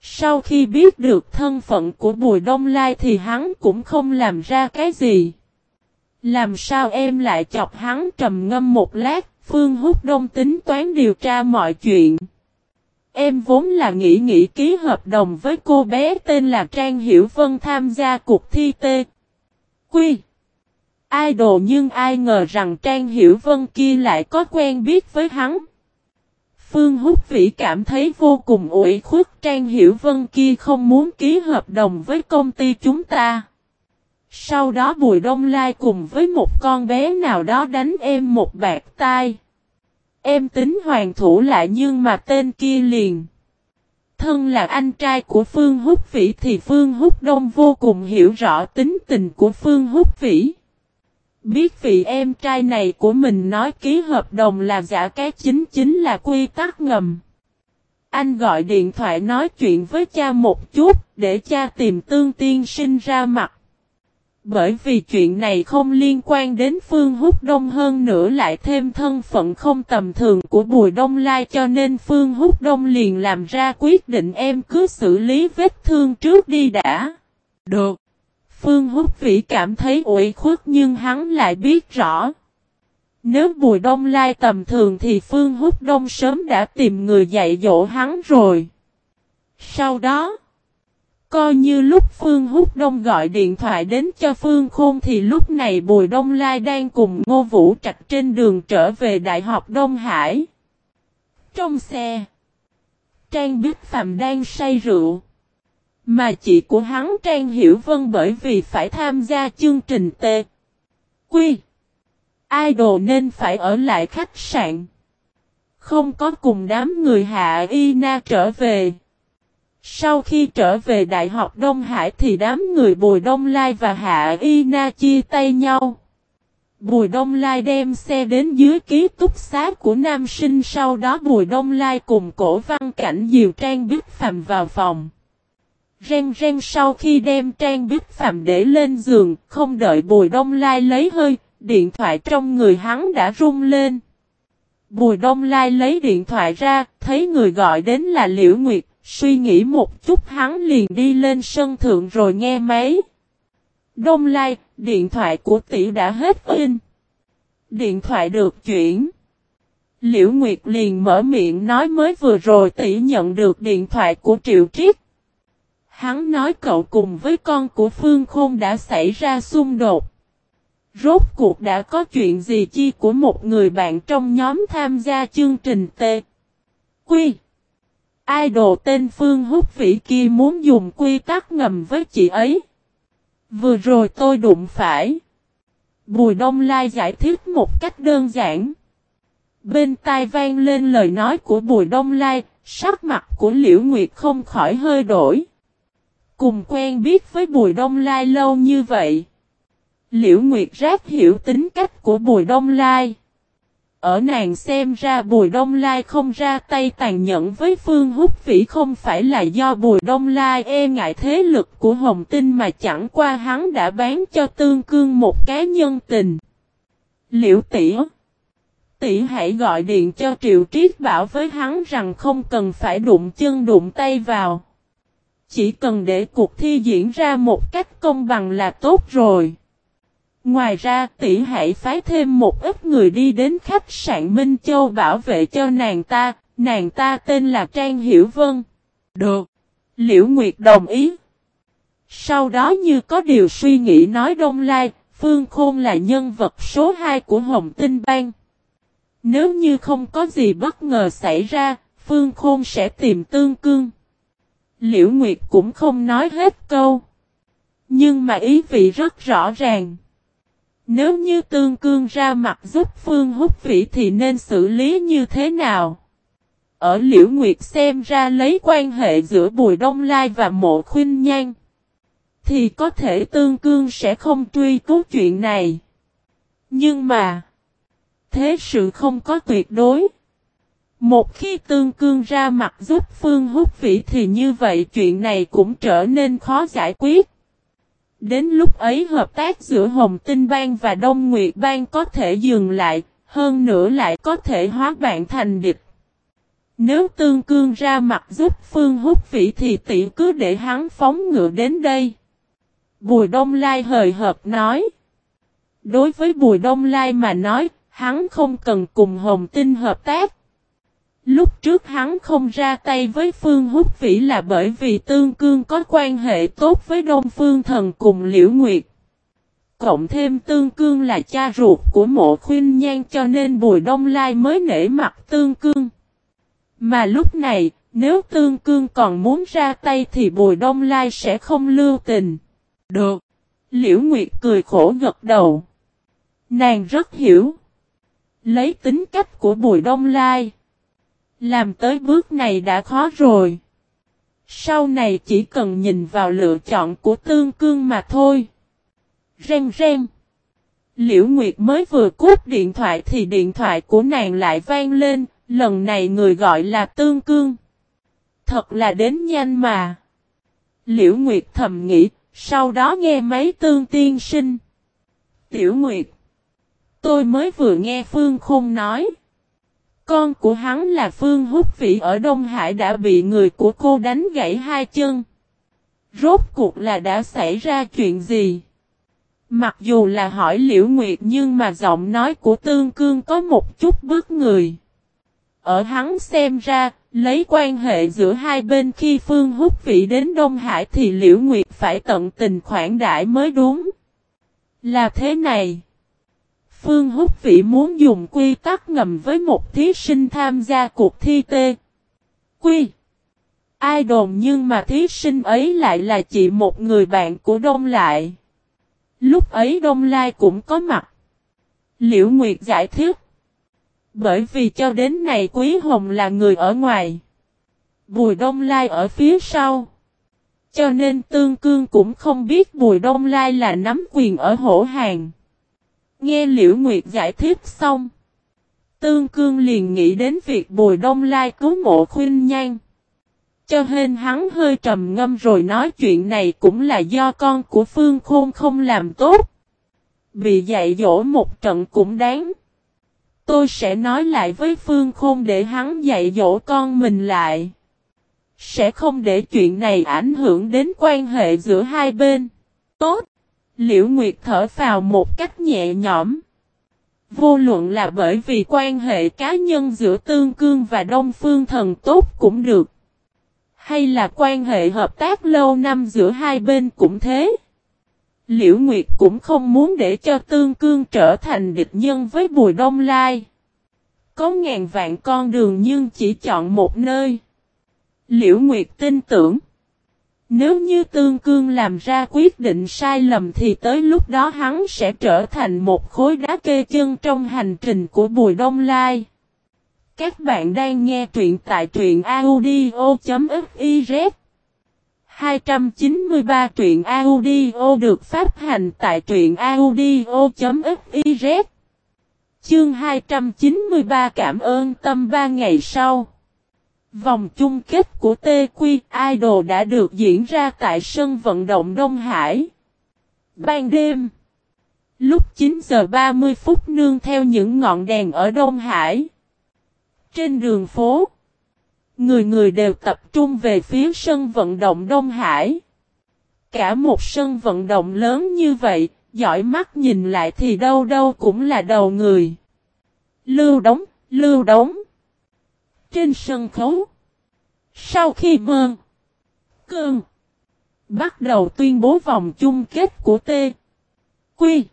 Sau khi biết được thân phận của Bùi Đông Lai thì hắn cũng không làm ra cái gì. Làm sao em lại chọc hắn trầm ngâm một lát, Phương Húc Đông tính toán điều tra mọi chuyện. Em vốn là nghĩ nghĩ ký hợp đồng với cô bé tên là Trang Hiểu Vân tham gia cuộc thi T. Quy. Idol nhưng ai ngờ rằng Trang Hiểu Vân kia lại có quen biết với hắn. Phương Húc Vĩ cảm thấy vô cùng ủi khuất Trang Hiểu Vân kia không muốn ký hợp đồng với công ty chúng ta. Sau đó Bùi Đông Lai cùng với một con bé nào đó đánh em một bạc tai. Em tính hoàng thủ lại nhưng mà tên kia liền. Thân là anh trai của Phương Húc Vĩ thì Phương Húc Đông vô cùng hiểu rõ tính tình của Phương Húc Vĩ. Biết vị em trai này của mình nói ký hợp đồng là giả cái chính chính là quy tắc ngầm. Anh gọi điện thoại nói chuyện với cha một chút để cha tìm tương tiên sinh ra mặt. Bởi vì chuyện này không liên quan đến Phương Húc Đông hơn nữa lại thêm thân phận không tầm thường của Bùi Đông Lai cho nên Phương Húc Đông liền làm ra quyết định em cứ xử lý vết thương trước đi đã. Được. Phương Húc Vĩ cảm thấy ủy khuất nhưng hắn lại biết rõ. Nếu Bùi Đông Lai tầm thường thì Phương Húc Đông sớm đã tìm người dạy dỗ hắn rồi. Sau đó, coi như lúc Phương Húc Đông gọi điện thoại đến cho Phương Khôn thì lúc này Bùi Đông Lai đang cùng Ngô Vũ Trạch trên đường trở về Đại học Đông Hải. Trong xe, Trang Bích Phạm đang say rượu. Mà chị của hắn Trang Hiểu Vân bởi vì phải tham gia chương trình T. Quy. Idol nên phải ở lại khách sạn. Không có cùng đám người Hạ Y Na trở về. Sau khi trở về Đại học Đông Hải thì đám người Bùi Đông Lai và Hạ Y Na chia tay nhau. Bùi Đông Lai đem xe đến dưới ký túc xá của nam sinh sau đó Bùi Đông Lai cùng cổ văn cảnh diều trang bích phạm vào phòng. Ren ren sau khi đem trang bích phạm để lên giường, không đợi Bùi Đông Lai lấy hơi, điện thoại trong người hắn đã rung lên. Bùi Đông Lai lấy điện thoại ra, thấy người gọi đến là Liễu Nguyệt, suy nghĩ một chút hắn liền đi lên sân thượng rồi nghe máy. Đông Lai, điện thoại của tỷ đã hết in. Điện thoại được chuyển. Liễu Nguyệt liền mở miệng nói mới vừa rồi tỷ nhận được điện thoại của Triệu Triết. Hắn nói cậu cùng với con của Phương Khôn đã xảy ra xung đột. Rốt cuộc đã có chuyện gì chi của một người bạn trong nhóm tham gia chương trình T. Quy. Idol tên Phương Húc Vĩ kia muốn dùng quy tắc ngầm với chị ấy. Vừa rồi tôi đụng phải. Bùi Đông Lai giải thích một cách đơn giản. Bên tai vang lên lời nói của Bùi Đông Lai, sắc mặt của Liễu Nguyệt không khỏi hơi đổi. Cùng quen biết với Bùi Đông Lai lâu như vậy. Liễu Nguyệt rất hiểu tính cách của Bùi Đông Lai. Ở nàng xem ra Bùi Đông Lai không ra tay tàn nhẫn với Phương Húc Vĩ không phải là do Bùi Đông Lai e ngại thế lực của Hồng Tinh mà chẳng qua hắn đã bán cho Tương Cương một cái nhân tình. Liễu tỉa Tỷ hãy gọi điện cho Triệu Triết bảo với hắn rằng không cần phải đụng chân đụng tay vào. Chỉ cần để cuộc thi diễn ra một cách công bằng là tốt rồi. Ngoài ra tỷ hãy phái thêm một ít người đi đến khách sạn Minh Châu bảo vệ cho nàng ta, nàng ta tên là Trang Hiểu Vân. Được. Liễu Nguyệt đồng ý. Sau đó như có điều suy nghĩ nói Đông Lai, Phương Khôn là nhân vật số 2 của Hồng Tinh Bang. Nếu như không có gì bất ngờ xảy ra, Phương Khôn sẽ tìm tương cương. Liễu Nguyệt cũng không nói hết câu. Nhưng mà ý vị rất rõ ràng. Nếu như tương cương ra mặt giúp Phương hút vĩ thì nên xử lý như thế nào? Ở Liễu Nguyệt xem ra lấy quan hệ giữa Bùi Đông Lai và Mộ Khuynh Nhan. Thì có thể tương cương sẽ không truy cứu chuyện này. Nhưng mà. Thế sự không có tuyệt đối. Một khi tương cương ra mặt giúp Phương hút vĩ thì như vậy chuyện này cũng trở nên khó giải quyết. Đến lúc ấy hợp tác giữa Hồng Tinh Bang và Đông Nguyệt Bang có thể dừng lại, hơn nữa lại có thể hóa bạn thành địch. Nếu tương cương ra mặt giúp Phương hút vĩ thì tỷ cứ để hắn phóng ngựa đến đây. Bùi Đông Lai hời hợp nói. Đối với Bùi Đông Lai mà nói, hắn không cần cùng Hồng Tinh hợp tác. Lúc trước hắn không ra tay với Phương Húc Vĩ là bởi vì Tương Cương có quan hệ tốt với Đông Phương Thần cùng Liễu Nguyệt. Cộng thêm Tương Cương là cha ruột của mộ khuyên nhan cho nên Bùi Đông Lai mới nể mặt Tương Cương. Mà lúc này, nếu Tương Cương còn muốn ra tay thì Bùi Đông Lai sẽ không lưu tình. Được. Liễu Nguyệt cười khổ gật đầu. Nàng rất hiểu. Lấy tính cách của Bùi Đông Lai. Làm tới bước này đã khó rồi. Sau này chỉ cần nhìn vào lựa chọn của tương cương mà thôi. Reng reng. Liễu Nguyệt mới vừa cúp điện thoại thì điện thoại của nàng lại vang lên, lần này người gọi là tương cương. Thật là đến nhanh mà. Liễu Nguyệt thầm nghĩ, sau đó nghe máy tương tiên sinh. Tiểu Nguyệt. Tôi mới vừa nghe Phương Khung nói. Con của hắn là Phương Húc Vĩ ở Đông Hải đã bị người của cô đánh gãy hai chân. Rốt cuộc là đã xảy ra chuyện gì? Mặc dù là hỏi Liễu Nguyệt nhưng mà giọng nói của Tương Cương có một chút bước người. Ở hắn xem ra, lấy quan hệ giữa hai bên khi Phương Húc Vĩ đến Đông Hải thì Liễu Nguyệt phải tận tình khoản đãi mới đúng. Là thế này. Phương Húc Vĩ muốn dùng quy tắc ngầm với một thí sinh tham gia cuộc thi T. Quy. Ai đồn nhưng mà thí sinh ấy lại là chị một người bạn của Đông Lại. Lúc ấy Đông Lai cũng có mặt. Liễu Nguyệt giải thích. Bởi vì cho đến này Quý Hồng là người ở ngoài. Bùi Đông Lai ở phía sau. Cho nên Tương Cương cũng không biết Bùi Đông Lai là nắm quyền ở hổ hàng. Nghe Liễu Nguyệt giải thích xong. Tương Cương liền nghĩ đến việc Bùi Đông Lai cứu mộ khuyên nhan. Cho hên hắn hơi trầm ngâm rồi nói chuyện này cũng là do con của Phương Khôn không làm tốt. Bị dạy dỗ một trận cũng đáng. Tôi sẽ nói lại với Phương Khôn để hắn dạy dỗ con mình lại. Sẽ không để chuyện này ảnh hưởng đến quan hệ giữa hai bên. Tốt. Liễu Nguyệt thở vào một cách nhẹ nhõm. Vô luận là bởi vì quan hệ cá nhân giữa Tương Cương và Đông Phương Thần tốt cũng được. Hay là quan hệ hợp tác lâu năm giữa hai bên cũng thế. Liễu Nguyệt cũng không muốn để cho Tương Cương trở thành địch nhân với Bùi Đông Lai. Có ngàn vạn con đường nhưng chỉ chọn một nơi. Liễu Nguyệt tin tưởng. Nếu như Tương Cương làm ra quyết định sai lầm thì tới lúc đó hắn sẽ trở thành một khối đá kê chân trong hành trình của Bùi Đông Lai. Các bạn đang nghe truyện tại truyện audio.fiz 293 truyện audio được phát hành tại truyện audio.fiz Chương 293 cảm ơn tâm ba ngày sau. Vòng chung kết của TQ Idol đã được diễn ra tại sân vận động Đông Hải. Ban đêm, Lúc 9 giờ 30 phút nương theo những ngọn đèn ở Đông Hải. Trên đường phố, người người đều tập trung về phía sân vận động Đông Hải. Cả một sân vận động lớn như vậy, giỏi mắt nhìn lại thì đâu đâu cũng là đầu người. Lưu đóng, lưu đóng. Trên sân khấu. Sau khi mơn. Cơn. Bắt đầu tuyên bố vòng chung kết của T. Quy.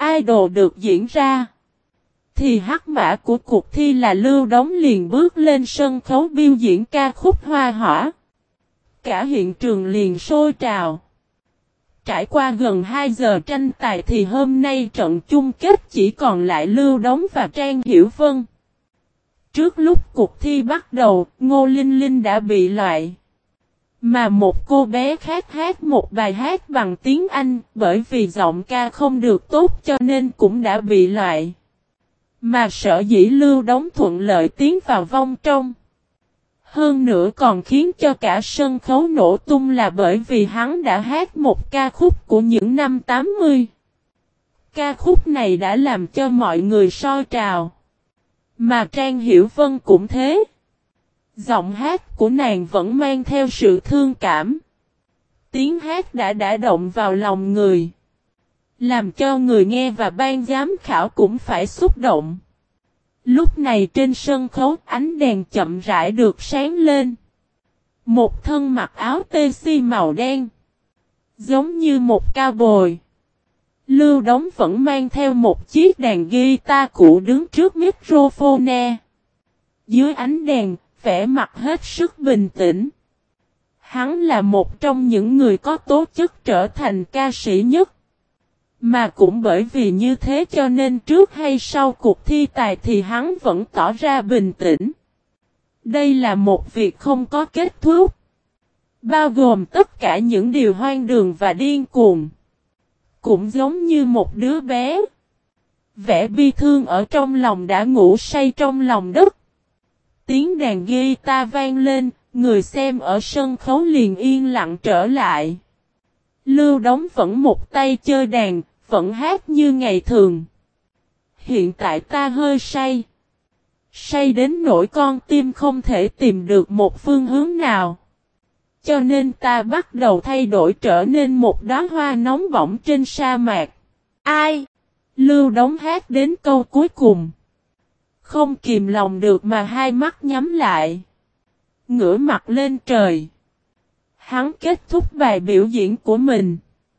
Idol được diễn ra. Thì hắc mã của cuộc thi là lưu đóng liền bước lên sân khấu biểu diễn ca khúc hoa hỏa. Cả hiện trường liền sôi trào. Trải qua gần 2 giờ tranh tài thì hôm nay trận chung kết chỉ còn lại Lưu Đống và Trang Hiểu Vân. Trước lúc cuộc thi bắt đầu, Ngô Linh Linh đã bị loại. Mà một cô bé khác hát một bài hát bằng tiếng Anh bởi vì giọng ca không được tốt cho nên cũng đã bị loại. Mà sở dĩ Lưu đóng thuận lợi tiến vào vong trong. Hơn nữa còn khiến cho cả sân khấu nổ tung là bởi vì hắn đã hát một ca khúc của những năm 80. Ca khúc này đã làm cho mọi người soi trào. Mà Trang Hiểu Vân cũng thế. Giọng hát của nàng vẫn mang theo sự thương cảm. Tiếng hát đã đã động vào lòng người. Làm cho người nghe và ban giám khảo cũng phải xúc động. Lúc này trên sân khấu ánh đèn chậm rãi được sáng lên. Một thân mặc áo tê si màu đen. Giống như một cao bồi. Lưu Đống vẫn mang theo một chiếc đàn guitar cũ đứng trước microphone. Dưới ánh đèn, vẻ mặt hết sức bình tĩnh. Hắn là một trong những người có tố chất trở thành ca sĩ nhất. Mà cũng bởi vì như thế cho nên trước hay sau cuộc thi tài thì hắn vẫn tỏ ra bình tĩnh. Đây là một việc không có kết thúc. Bao gồm tất cả những điều hoang đường và điên cuồng. Cũng giống như một đứa bé. Vẻ bi thương ở trong lòng đã ngủ say trong lòng đất. Tiếng đàn guitar vang lên, người xem ở sân khấu liền yên lặng trở lại. Lưu đóng vẫn một tay chơi đàn, vẫn hát như ngày thường. Hiện tại ta hơi say. Say đến nỗi con tim không thể tìm được một phương hướng nào. Cho nên ta bắt đầu thay đổi trở nên một đóa hoa nóng bỏng trên sa mạc. Ai? Lưu đóng hát đến câu cuối cùng. Không kìm lòng được mà hai mắt nhắm lại. Ngửa mặt lên trời. Hắn kết thúc bài biểu diễn của mình.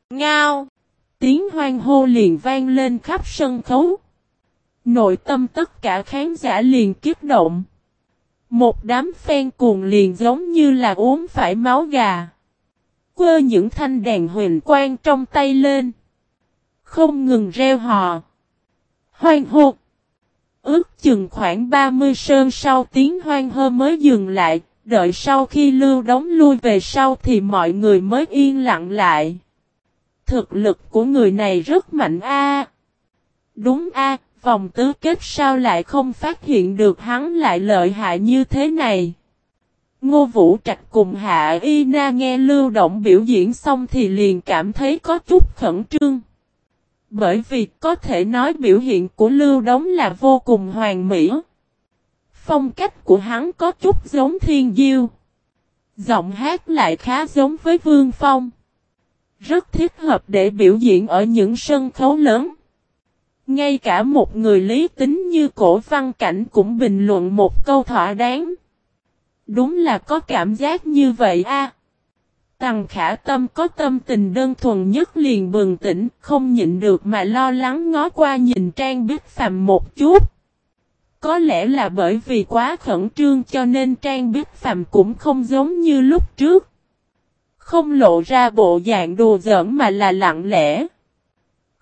Ngao! Tiếng hoang hô liền vang lên khắp sân khấu. Nội tâm tất cả khán giả liền kiếp động. Một đám phen cuồng liền giống như là uống phải máu gà. Quơ những thanh đèn huyền quang trong tay lên. Không ngừng reo hò. Hoang hụt. Ước chừng khoảng 30 sơn sau tiếng hoang hơ mới dừng lại. Đợi sau khi lưu đóng lui về sau thì mọi người mới yên lặng lại. Thực lực của người này rất mạnh a. Đúng a, vòng tứ kết sao lại không phát hiện được hắn lại lợi hại như thế này. Ngô Vũ Trạch cùng Hạ Y Na nghe lưu động biểu diễn xong thì liền cảm thấy có chút khẩn trương. Bởi vì có thể nói biểu hiện của Lưu Đống là vô cùng hoàn mỹ. Phong cách của hắn có chút giống Thiên Diêu. Giọng hát lại khá giống với Vương Phong. Rất thích hợp để biểu diễn ở những sân khấu lớn. Ngay cả một người lý tính như cổ văn cảnh cũng bình luận một câu thỏa đáng. Đúng là có cảm giác như vậy a. À. Tằng khả tâm có tâm tình đơn thuần nhất liền bừng tỉnh, không nhịn được mà lo lắng ngó qua nhìn Trang Bích Phạm một chút. Có lẽ là bởi vì quá khẩn trương cho nên Trang Bích Phạm cũng không giống như lúc trước. Không lộ ra bộ dạng đùa giỡn mà là lặng lẽ.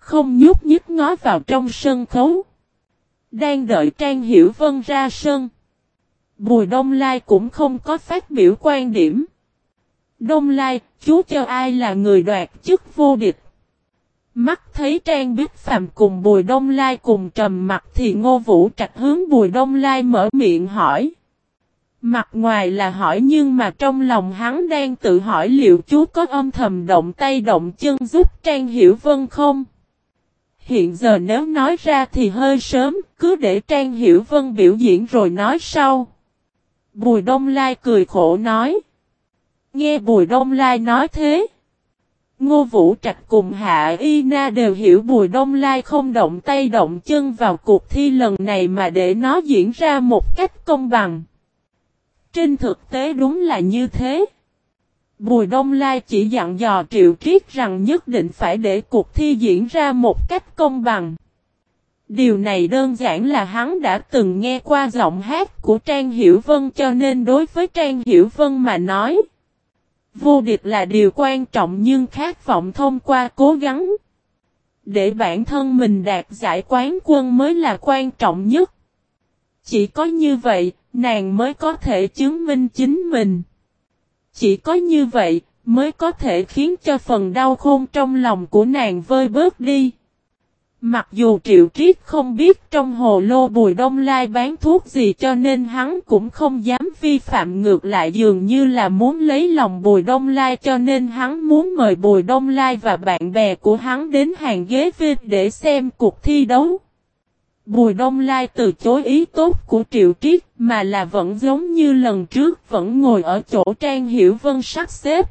Không nhúc nhích ngó vào trong sân khấu. Đang đợi Trang Hiểu Vân ra sân. Bùi Đông Lai cũng không có phát biểu quan điểm. Đông Lai, chú cho ai là người đoạt chức vô địch. Mắt thấy Trang Bích Phạm cùng Bùi Đông Lai cùng trầm mặt thì Ngô Vũ Trạch hướng Bùi Đông Lai mở miệng hỏi. Mặt ngoài là hỏi nhưng mà trong lòng hắn đang tự hỏi liệu chú có âm thầm động tay động chân giúp Trang Hiểu Vân không? Hiện giờ nếu nói ra thì hơi sớm, cứ để Trang Hiểu Vân biểu diễn rồi nói sau. Bùi Đông Lai cười khổ nói. Nghe Bùi Đông Lai nói thế. Ngô Vũ Trạch cùng Hạ Y Na đều hiểu Bùi Đông Lai không động tay động chân vào cuộc thi lần này mà để nó diễn ra một cách công bằng. Trên thực tế đúng là như thế. Bùi Đông Lai chỉ dặn dò Triệu Triết rằng nhất định phải để cuộc thi diễn ra một cách công bằng. Điều này đơn giản là hắn đã từng nghe qua giọng hát của Trang Hiểu Vân cho nên đối với Trang Hiểu Vân mà nói. Vô địch là điều quan trọng nhưng khát vọng thông qua cố gắng. Để bản thân mình đạt giải quán quân mới là quan trọng nhất. Chỉ có như vậy, nàng mới có thể chứng minh chính mình. Chỉ có như vậy, mới có thể khiến cho phần đau khôn trong lòng của nàng vơi bớt đi. Mặc dù Triệu Triết không biết trong hồ lô Bùi Đông Lai bán thuốc gì cho nên hắn cũng không dám vi phạm ngược lại dường như là muốn lấy lòng Bùi Đông Lai cho nên hắn muốn mời Bùi Đông Lai và bạn bè của hắn đến hàng ghế viên để xem cuộc thi đấu. Bùi Đông Lai từ chối ý tốt của Triệu Triết mà là vẫn giống như lần trước, vẫn ngồi ở chỗ Trang Hiểu Vân sắp xếp.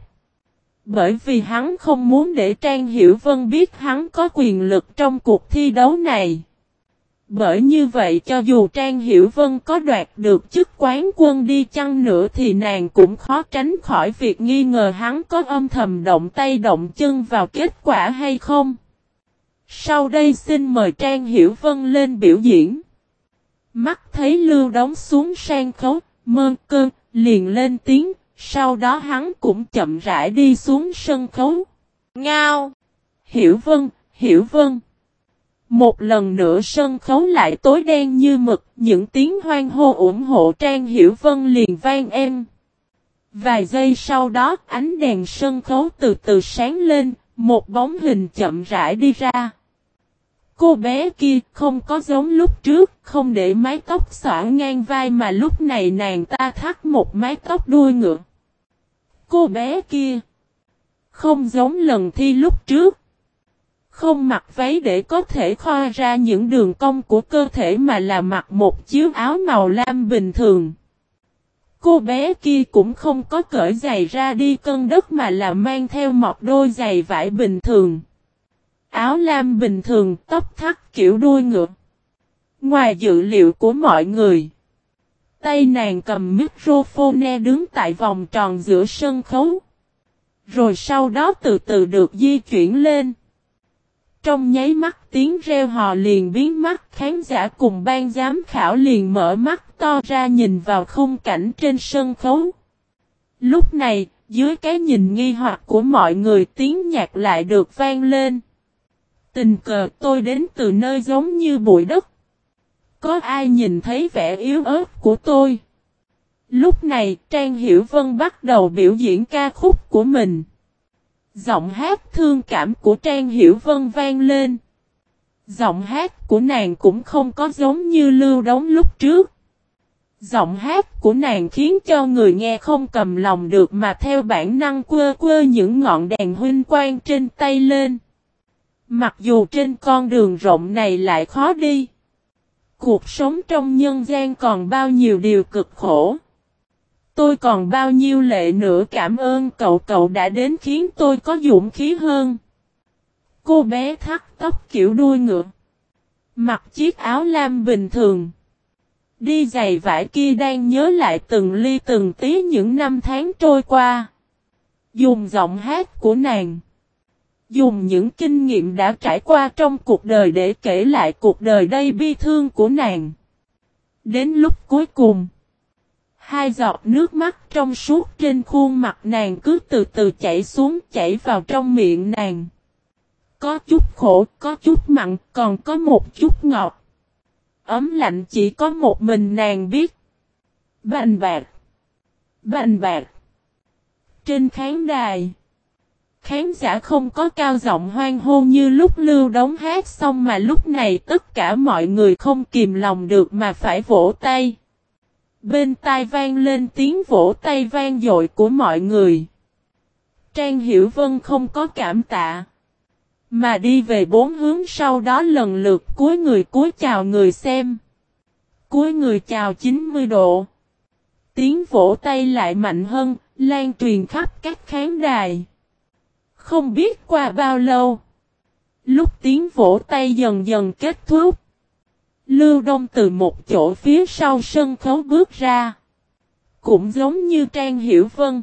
Bởi vì hắn không muốn để Trang Hiểu Vân biết hắn có quyền lực trong cuộc thi đấu này. Bởi như vậy cho dù Trang Hiểu Vân có đoạt được chức quán quân đi chăng nữa thì nàng cũng khó tránh khỏi việc nghi ngờ hắn có âm thầm động tay động chân vào kết quả hay không. Sau đây xin mời Trang Hiểu Vân lên biểu diễn. Mắt thấy lưu đóng xuống sang khấu, mơ cơn, liền lên tiếng, sau đó hắn cũng chậm rãi đi xuống sân khấu. Ngao! Hiểu Vân, Hiểu Vân. Một lần nữa sân khấu lại tối đen như mực, những tiếng hoang hô ủng hộ Trang Hiểu Vân liền vang em. Vài giây sau đó, ánh đèn sân khấu từ từ sáng lên, một bóng hình chậm rãi đi ra. Cô bé kia không có giống lúc trước, không để mái tóc xõa ngang vai mà lúc này nàng ta thắt một mái tóc đuôi ngựa. Cô bé kia không giống lần thi lúc trước. Không mặc váy để có thể khoa ra những đường cong của cơ thể mà là mặc một chiếc áo màu lam bình thường. Cô bé kia cũng không có cởi giày ra đi cân đất mà là mang theo một đôi giày vải bình thường. Áo lam bình thường, tóc thắt kiểu đuôi ngựa. Ngoài dự liệu của mọi người, tay nàng cầm microphone đứng tại vòng tròn giữa sân khấu. Rồi sau đó từ từ được di chuyển lên. Trong nháy mắt tiếng reo hò liền biến mất khán giả cùng ban giám khảo liền mở mắt to ra nhìn vào khung cảnh trên sân khấu. Lúc này, dưới cái nhìn nghi hoặc của mọi người tiếng nhạc lại được vang lên. Tình cờ tôi đến từ nơi giống như bụi đất. Có ai nhìn thấy vẻ yếu ớt của tôi? Lúc này Trang Hiểu Vân bắt đầu biểu diễn ca khúc của mình. Giọng hát thương cảm của Trang Hiểu Vân vang lên. Giọng hát của nàng cũng không có giống như lưu đóng lúc trước. Giọng hát của nàng khiến cho người nghe không cầm lòng được mà theo bản năng quơ quơ những ngọn đèn huynh quang trên tay lên. Mặc dù trên con đường rộng này lại khó đi. Cuộc sống trong nhân gian còn bao nhiêu điều cực khổ. Tôi còn bao nhiêu lệ nữa cảm ơn cậu cậu đã đến khiến tôi có dũng khí hơn. Cô bé thắt tóc kiểu đuôi ngựa. Mặc chiếc áo lam bình thường. Đi giày vải kia đang nhớ lại từng ly từng tí những năm tháng trôi qua. Dùng giọng hát của nàng. Dùng những kinh nghiệm đã trải qua trong cuộc đời để kể lại cuộc đời đây bi thương của nàng. Đến lúc cuối cùng, hai giọt nước mắt trong suốt trên khuôn mặt nàng cứ từ từ chảy xuống chảy vào trong miệng nàng. Có chút khổ, có chút mặn, còn có một chút ngọt. Ấm lạnh chỉ có một mình nàng biết. Bành bạc. Bành bạc. Trên khán đài. Khán giả không có cao giọng hoang hô như lúc lưu đóng hát xong mà lúc này tất cả mọi người không kìm lòng được mà phải vỗ tay. Bên tai vang lên tiếng vỗ tay vang dội của mọi người. Trang Hiểu Vân không có cảm tạ. Mà đi về bốn hướng sau đó lần lượt cuối người cuối chào người xem. Cuối người chào 90 độ. Tiếng vỗ tay lại mạnh hơn, lan truyền khắp các khán đài. Không biết qua bao lâu. Lúc tiếng vỗ tay dần dần kết thúc. Lưu Đông từ một chỗ phía sau sân khấu bước ra. Cũng giống như Trang Hiểu Vân.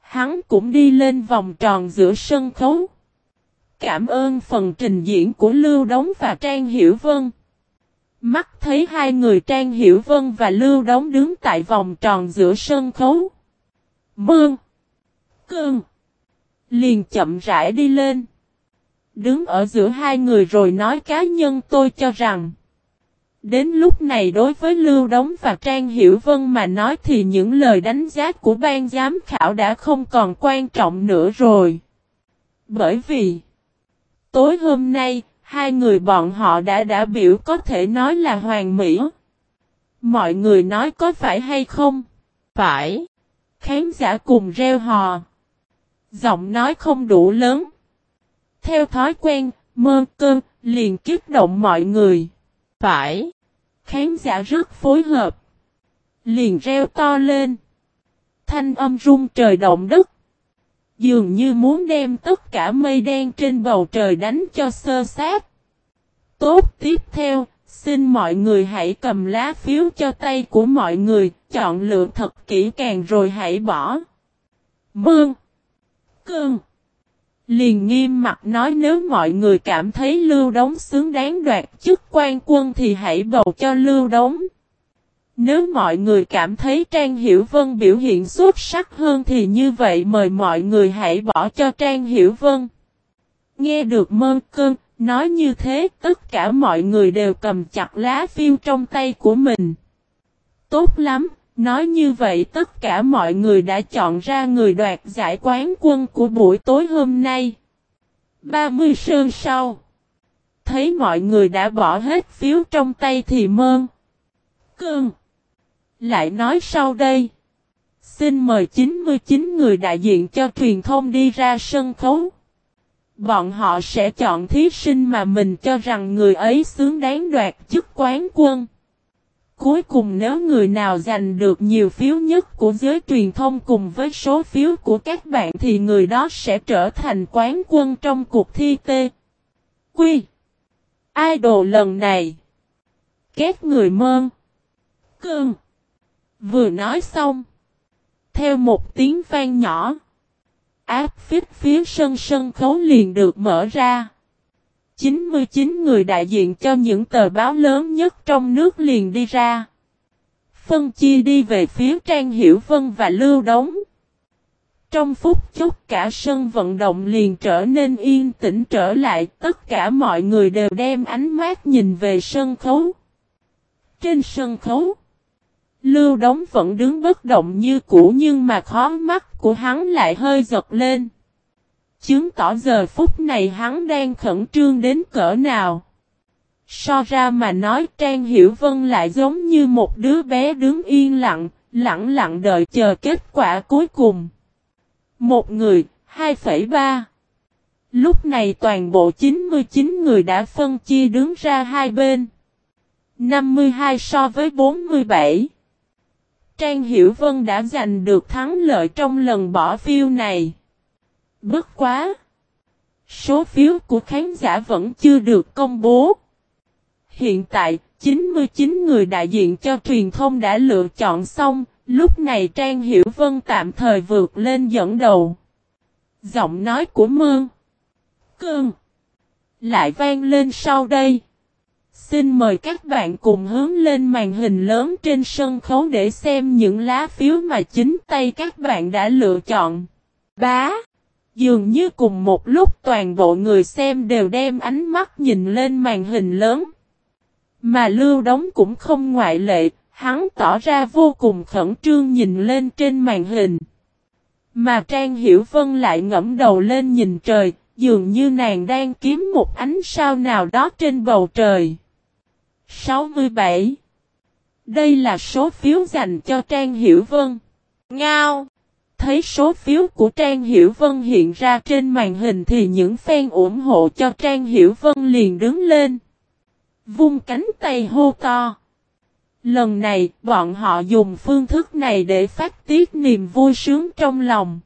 Hắn cũng đi lên vòng tròn giữa sân khấu. Cảm ơn phần trình diễn của Lưu Đống và Trang Hiểu Vân. Mắt thấy hai người Trang Hiểu Vân và Lưu Đống đứng tại vòng tròn giữa sân khấu. Mương. Cương Liền chậm rãi đi lên. Đứng ở giữa hai người rồi nói cá nhân tôi cho rằng. Đến lúc này đối với Lưu Đống và Trang Hiểu Vân mà nói thì những lời đánh giá của ban giám khảo đã không còn quan trọng nữa rồi. Bởi vì, tối hôm nay, hai người bọn họ đã đã biểu có thể nói là hoàn mỹ. Mọi người nói có phải hay không? Phải. Khán giả cùng reo hò. Giọng nói không đủ lớn. Theo thói quen, mơ cơn, liền kiếp động mọi người. Phải. Khán giả rất phối hợp. Liền reo to lên. Thanh âm rung trời động đất. Dường như muốn đem tất cả mây đen trên bầu trời đánh cho sơ sát. Tốt tiếp theo, xin mọi người hãy cầm lá phiếu cho tay của mọi người, chọn lựa thật kỹ càng rồi hãy bỏ. Bương Cương. Liền nghiêm mặt nói nếu mọi người cảm thấy Lưu Đống xứng đáng đoạt chức quan quân thì hãy bầu cho Lưu Đống. Nếu mọi người cảm thấy Trang Hiểu Vân biểu hiện xuất sắc hơn thì như vậy mời mọi người hãy bỏ cho Trang Hiểu Vân. Nghe được mơ cơn, nói như thế tất cả mọi người đều cầm chặt lá phiêu trong tay của mình. Tốt lắm, Nói như vậy tất cả mọi người đã chọn ra người đoạt giải quán quân của buổi tối hôm nay. 30 sơn sau. Thấy mọi người đã bỏ hết phiếu trong tay thì mơn. cương Lại nói sau đây. Xin mời 99 người đại diện cho truyền thông đi ra sân khấu. Bọn họ sẽ chọn thí sinh mà mình cho rằng người ấy xứng đáng đoạt chức quán quân. Cuối cùng nếu người nào giành được nhiều phiếu nhất của giới truyền thông cùng với số phiếu của các bạn thì người đó sẽ trở thành quán quân trong cuộc thi T. Quy. Idol lần này. Các người mơn. Cơn. Vừa nói xong. Theo một tiếng vang nhỏ. Áp phích phía sân sân khấu liền được mở ra. 99 người đại diện cho những tờ báo lớn nhất trong nước liền đi ra. Phân chia đi về phía Trang Hiểu Vân và Lưu Đống. Trong phút chốc cả sân vận động liền trở nên yên tĩnh trở lại, tất cả mọi người đều đem ánh mắt nhìn về sân khấu. Trên sân khấu, Lưu Đống vẫn đứng bất động như cũ nhưng mà khó mắt của hắn lại hơi giật lên chứng tỏ giờ phút này hắn đang khẩn trương đến cỡ nào. So ra mà nói Trang Hiểu Vân lại giống như một đứa bé đứng yên lặng, lặng lặng đợi chờ kết quả cuối cùng. Một người, 2,3. Lúc này toàn bộ 99 người đã phân chia đứng ra hai bên. 52 so với 47. Trang Hiểu Vân đã giành được thắng lợi trong lần bỏ phiêu này. Bất quá. Số phiếu của khán giả vẫn chưa được công bố. Hiện tại, 99 người đại diện cho truyền thông đã lựa chọn xong, lúc này Trang Hiểu Vân tạm thời vượt lên dẫn đầu. Giọng nói của Mương. Cương. Lại vang lên sau đây. Xin mời các bạn cùng hướng lên màn hình lớn trên sân khấu để xem những lá phiếu mà chính tay các bạn đã lựa chọn. Bá. Dường như cùng một lúc toàn bộ người xem đều đem ánh mắt nhìn lên màn hình lớn. Mà Lưu Đống cũng không ngoại lệ, hắn tỏ ra vô cùng khẩn trương nhìn lên trên màn hình. Mà Trang Hiểu Vân lại ngẫm đầu lên nhìn trời, dường như nàng đang kiếm một ánh sao nào đó trên bầu trời. 67. Đây là số phiếu dành cho Trang Hiểu Vân. Ngao thấy số phiếu của Trang Hiểu Vân hiện ra trên màn hình thì những fan ủng hộ cho Trang Hiểu Vân liền đứng lên. Vung cánh tay hô to. Lần này, bọn họ dùng phương thức này để phát tiết niềm vui sướng trong lòng.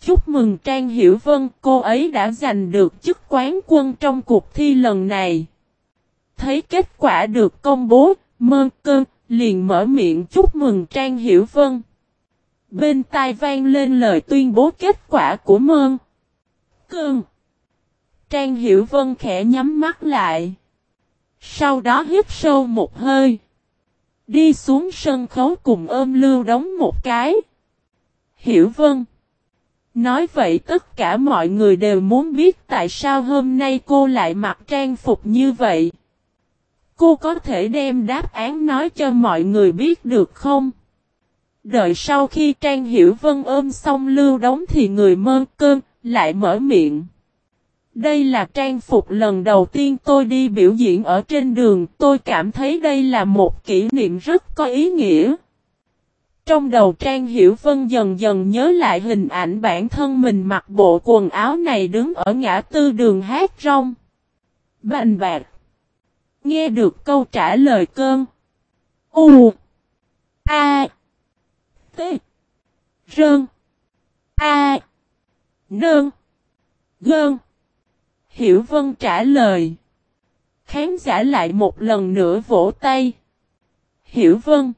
Chúc mừng Trang Hiểu Vân, cô ấy đã giành được chức quán quân trong cuộc thi lần này. Thấy kết quả được công bố, mơ cơn, liền mở miệng chúc mừng Trang Hiểu Vân. Bên tai vang lên lời tuyên bố kết quả của mơn. cương Trang Hiểu Vân khẽ nhắm mắt lại. Sau đó hít sâu một hơi. Đi xuống sân khấu cùng ôm lưu đóng một cái. Hiểu Vân. Nói vậy tất cả mọi người đều muốn biết tại sao hôm nay cô lại mặc trang phục như vậy. Cô có thể đem đáp án nói cho mọi người biết được không? Đợi sau khi Trang Hiểu Vân ôm xong lưu đóng thì người mơ cơn lại mở miệng. Đây là trang phục lần đầu tiên tôi đi biểu diễn ở trên đường, tôi cảm thấy đây là một kỷ niệm rất có ý nghĩa. Trong đầu Trang Hiểu Vân dần dần nhớ lại hình ảnh bản thân mình mặc bộ quần áo này đứng ở ngã tư đường hát rong. Bành bạc. Nghe được câu trả lời cơn. U. A. T. Rơn. A. Nơn. Gơn. Hiểu Vân trả lời. Khán giả lại một lần nữa vỗ tay. Hiểu Vân.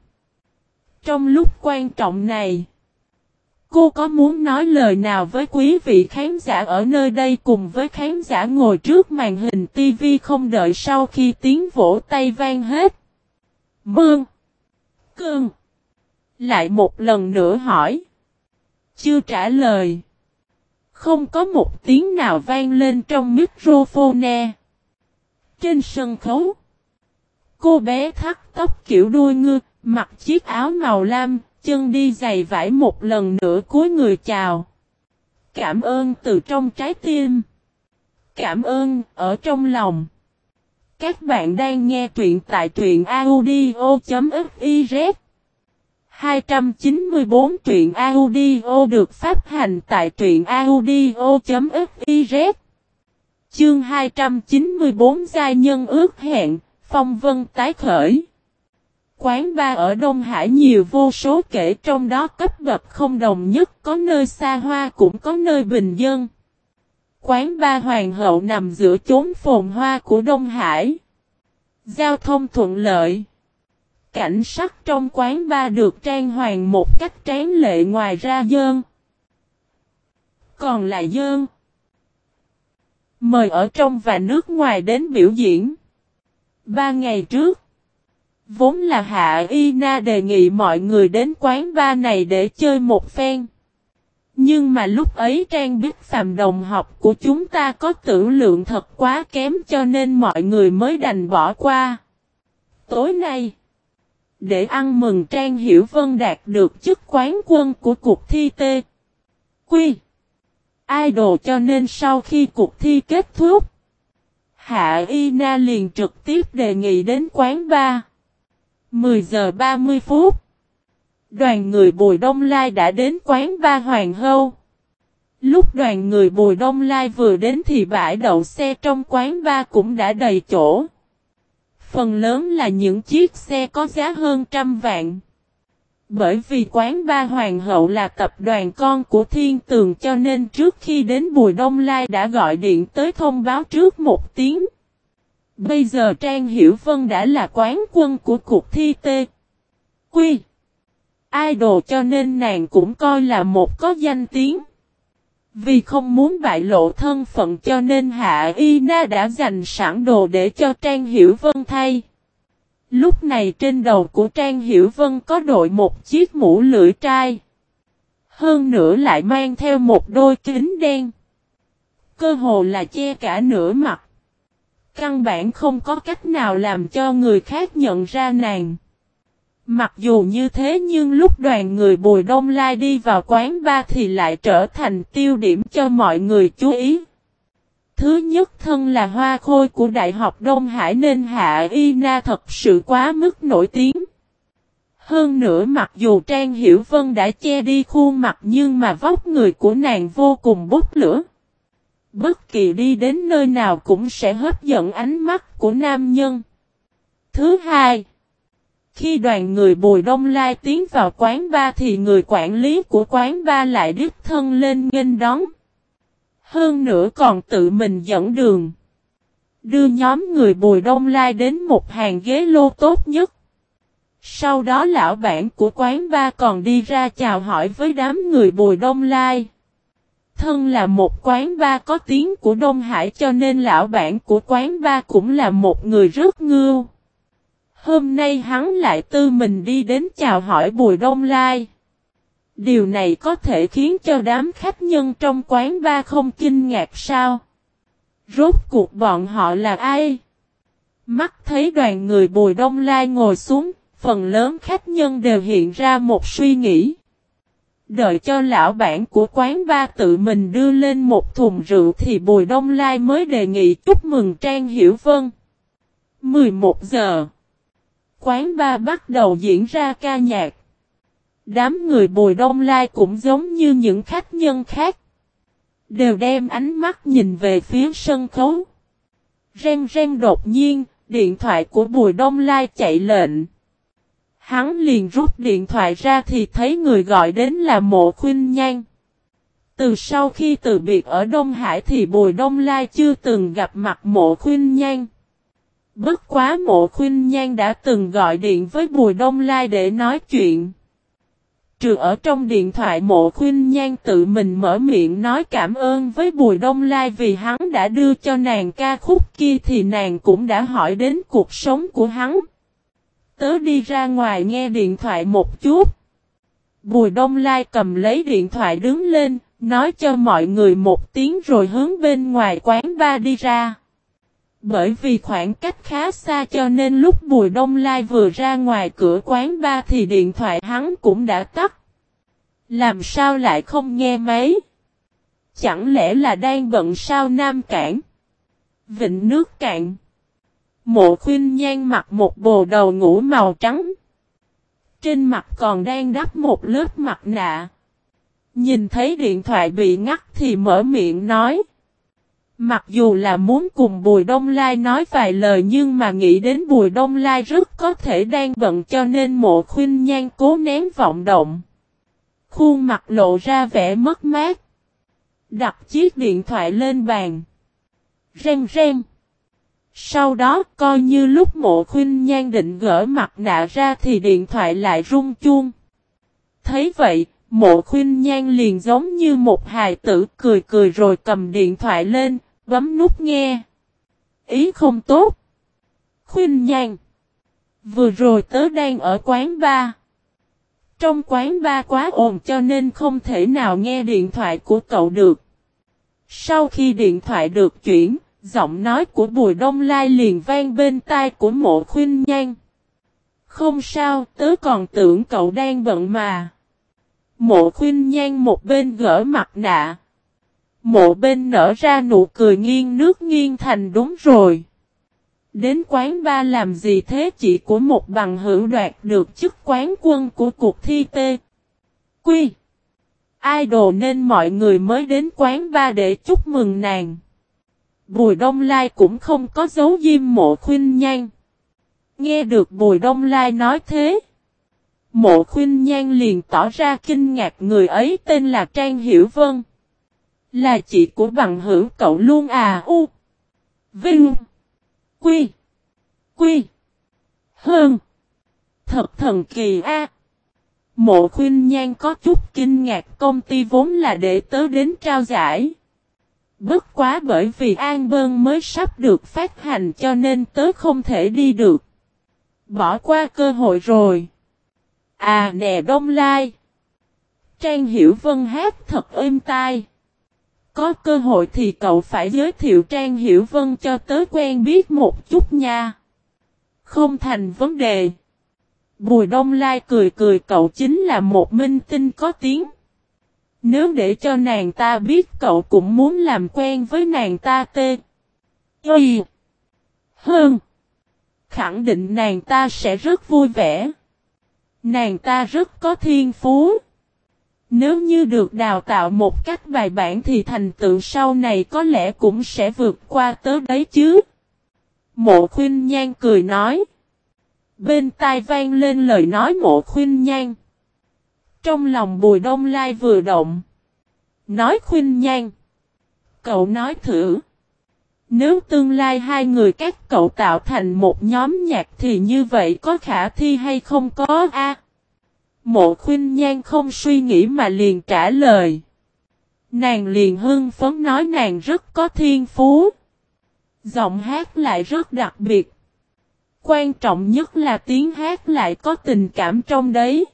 Trong lúc quan trọng này, cô có muốn nói lời nào với quý vị khán giả ở nơi đây cùng với khán giả ngồi trước màn hình TV không đợi sau khi tiếng vỗ tay vang hết? Mương. Cương. Lại một lần nữa hỏi. Chưa trả lời. Không có một tiếng nào vang lên trong microphone. Trên sân khấu. Cô bé thắt tóc kiểu đuôi ngư, mặc chiếc áo màu lam, chân đi giày vải một lần nữa cúi người chào. Cảm ơn từ trong trái tim. Cảm ơn ở trong lòng. Các bạn đang nghe truyện tại truyện audio.fif 294 truyện audio được phát hành tại truyện audio.fiz Chương 294 Giai nhân ước hẹn, phong vân tái khởi Quán ba ở Đông Hải nhiều vô số kể trong đó cấp bậc không đồng nhất có nơi xa hoa cũng có nơi bình dân. Quán ba Hoàng hậu nằm giữa chốn phồn hoa của Đông Hải. Giao thông thuận lợi. Cảnh sắc trong quán ba được trang hoàng một cách tráng lệ ngoài ra dơn. Còn là dơn. Mời ở trong và nước ngoài đến biểu diễn. Ba ngày trước. Vốn là Hạ Y Na đề nghị mọi người đến quán ba này để chơi một phen. Nhưng mà lúc ấy trang biết phàm đồng học của chúng ta có tử lượng thật quá kém cho nên mọi người mới đành bỏ qua. Tối nay, để ăn mừng Trang Hiểu Vân đạt được chức quán quân của cuộc thi T. Quy. Idol cho nên sau khi cuộc thi kết thúc, Hạ Y Na liền trực tiếp đề nghị đến quán ba. 10 giờ 30 phút. Đoàn người Bùi Đông Lai đã đến quán ba Hoàng Hâu. Lúc đoàn người Bùi Đông Lai vừa đến thì bãi đậu xe trong quán ba cũng đã đầy chỗ. Phần lớn là những chiếc xe có giá hơn trăm vạn. Bởi vì quán ba Hoàng hậu là tập đoàn con của Thiên Tường cho nên trước khi đến Bùi Đông Lai đã gọi điện tới thông báo trước một tiếng. Bây giờ Trang Hiểu Vân đã là quán quân của cuộc thi T. Quy. Idol cho nên nàng cũng coi là một có danh tiếng. Vì không muốn bại lộ thân phận cho nên Hạ Y Na đã dành sẵn đồ để cho Trang Hiểu Vân thay. Lúc này trên đầu của Trang Hiểu Vân có đội một chiếc mũ lưỡi trai. Hơn nữa lại mang theo một đôi kính đen. Cơ hồ là che cả nửa mặt. Căn bản không có cách nào làm cho người khác nhận ra nàng. Mặc dù như thế nhưng lúc đoàn người Bùi Đông Lai đi vào quán ba thì lại trở thành tiêu điểm cho mọi người chú ý. Thứ nhất thân là hoa khôi của Đại học Đông Hải nên Hạ Y Na thật sự quá mức nổi tiếng. Hơn nữa mặc dù Trang Hiểu Vân đã che đi khuôn mặt nhưng mà vóc người của nàng vô cùng bốc lửa. Bất kỳ đi đến nơi nào cũng sẽ hấp dẫn ánh mắt của nam nhân. Thứ hai, khi đoàn người Bùi Đông Lai tiến vào quán ba thì người quản lý của quán ba lại đích thân lên nghênh đón. Hơn nữa còn tự mình dẫn đường. Đưa nhóm người Bùi Đông Lai đến một hàng ghế lô tốt nhất. Sau đó lão bản của quán ba còn đi ra chào hỏi với đám người Bùi Đông Lai. Thân là một quán ba có tiếng của Đông Hải cho nên lão bản của quán ba cũng là một người rất ngưu. Hôm nay hắn lại tư mình đi đến chào hỏi Bùi Đông Lai. Điều này có thể khiến cho đám khách nhân trong quán ba không kinh ngạc sao? Rốt cuộc bọn họ là ai? Mắt thấy đoàn người Bùi Đông Lai ngồi xuống, phần lớn khách nhân đều hiện ra một suy nghĩ. Đợi cho lão bản của quán ba tự mình đưa lên một thùng rượu thì Bùi Đông Lai mới đề nghị chúc mừng Trang Hiểu Vân. 11 giờ Quán ba bắt đầu diễn ra ca nhạc. Đám người Bùi Đông Lai cũng giống như những khách nhân khác. Đều đem ánh mắt nhìn về phía sân khấu. Ren ren đột nhiên, điện thoại của Bùi Đông Lai chạy lệnh. Hắn liền rút điện thoại ra thì thấy người gọi đến là mộ khuyên nhan. Từ sau khi từ biệt ở Đông Hải thì Bùi Đông Lai chưa từng gặp mặt mộ khuyên nhan. Bất quá mộ khuyên nhan đã từng gọi điện với Bùi Đông Lai để nói chuyện. Trừ ở trong điện thoại mộ khuyên nhan tự mình mở miệng nói cảm ơn với Bùi Đông Lai vì hắn đã đưa cho nàng ca khúc kia thì nàng cũng đã hỏi đến cuộc sống của hắn. Tớ đi ra ngoài nghe điện thoại một chút. Bùi Đông Lai cầm lấy điện thoại đứng lên, nói cho mọi người một tiếng rồi hướng bên ngoài quán ba đi ra. Bởi vì khoảng cách khá xa cho nên lúc Bùi Đông Lai vừa ra ngoài cửa quán ba thì điện thoại hắn cũng đã tắt. Làm sao lại không nghe máy? Chẳng lẽ là đang bận sao Nam Cảng? Vịnh nước cạn. Mộ khuyên nhan mặc một bồ đầu ngủ màu trắng. Trên mặt còn đang đắp một lớp mặt nạ. Nhìn thấy điện thoại bị ngắt thì mở miệng nói. Mặc dù là muốn cùng Bùi Đông Lai nói vài lời nhưng mà nghĩ đến Bùi Đông Lai rất có thể đang bận cho nên mộ khuyên nhan cố nén vọng động. Khuôn mặt lộ ra vẻ mất mát. Đặt chiếc điện thoại lên bàn. reng reng Sau đó coi như lúc mộ khuyên nhan định gỡ mặt nạ ra thì điện thoại lại rung chuông. Thấy vậy, mộ khuyên nhan liền giống như một hài tử cười cười rồi cầm điện thoại lên, bấm nút nghe. Ý không tốt. Khuyên nhan. Vừa rồi tớ đang ở quán bar. Trong quán bar quá ồn cho nên không thể nào nghe điện thoại của cậu được. Sau khi điện thoại được chuyển, giọng nói của Bùi Đông Lai liền vang bên tai của mộ khuyên nhan. Không sao, tớ còn tưởng cậu đang bận mà. Mộ khuyên nhan một bên gỡ mặt nạ. Mộ bên nở ra nụ cười nghiêng nước nghiêng thành đúng rồi. Đến quán ba làm gì thế chỉ của một bằng hữu đoạt được chức quán quân của cuộc thi T. Quy. Idol nên mọi người mới đến quán ba để chúc mừng nàng. Bùi Đông Lai cũng không có dấu diêm mộ khuyên nhan. Nghe được Bùi Đông Lai nói thế. Mộ khuyên nhan liền tỏ ra kinh ngạc người ấy tên là Trang Hiểu Vân. Là chị của bằng hữu cậu luôn à u. Vinh. Quy. Quy. Hơn. Thật thần kỳ a. Mộ khuyên nhan có chút kinh ngạc, công ty vốn là để tớ đến trao giải. Bất quá bởi vì An Bơn mới sắp được phát hành cho nên tớ không thể đi được. Bỏ qua cơ hội rồi. À nè, Đông Lai. Trang Hiểu Vân hát thật êm tai. Có cơ hội thì cậu phải giới thiệu Trang Hiểu Vân cho tớ quen biết một chút nha. Không thành vấn đề. Bùi Đông Lai cười cười, cậu chính là một minh tinh có tiếng. Nếu để cho nàng ta biết, cậu cũng muốn làm quen với nàng ta tê. Y. Hơn. Khẳng định nàng ta sẽ rất vui vẻ. Nàng ta rất có thiên phú. Nếu như được đào tạo một cách bài bản thì thành tựu sau này có lẽ cũng sẽ vượt qua tớ đấy chứ. Mộ khuyên nhan cười nói. Bên tai vang lên lời nói mộ khuyên nhan. Trong lòng bùi đông lai vừa động. Nói khuyên nhan. Cậu nói thử. Nếu tương lai hai người các cậu tạo thành một nhóm nhạc thì như vậy có khả thi hay không có a? Mộ khuyên nhan không suy nghĩ mà liền trả lời. Nàng liền hưng phấn nói nàng rất có thiên phú. Giọng hát lại rất đặc biệt. Quan trọng nhất là tiếng hát lại có tình cảm trong đấy.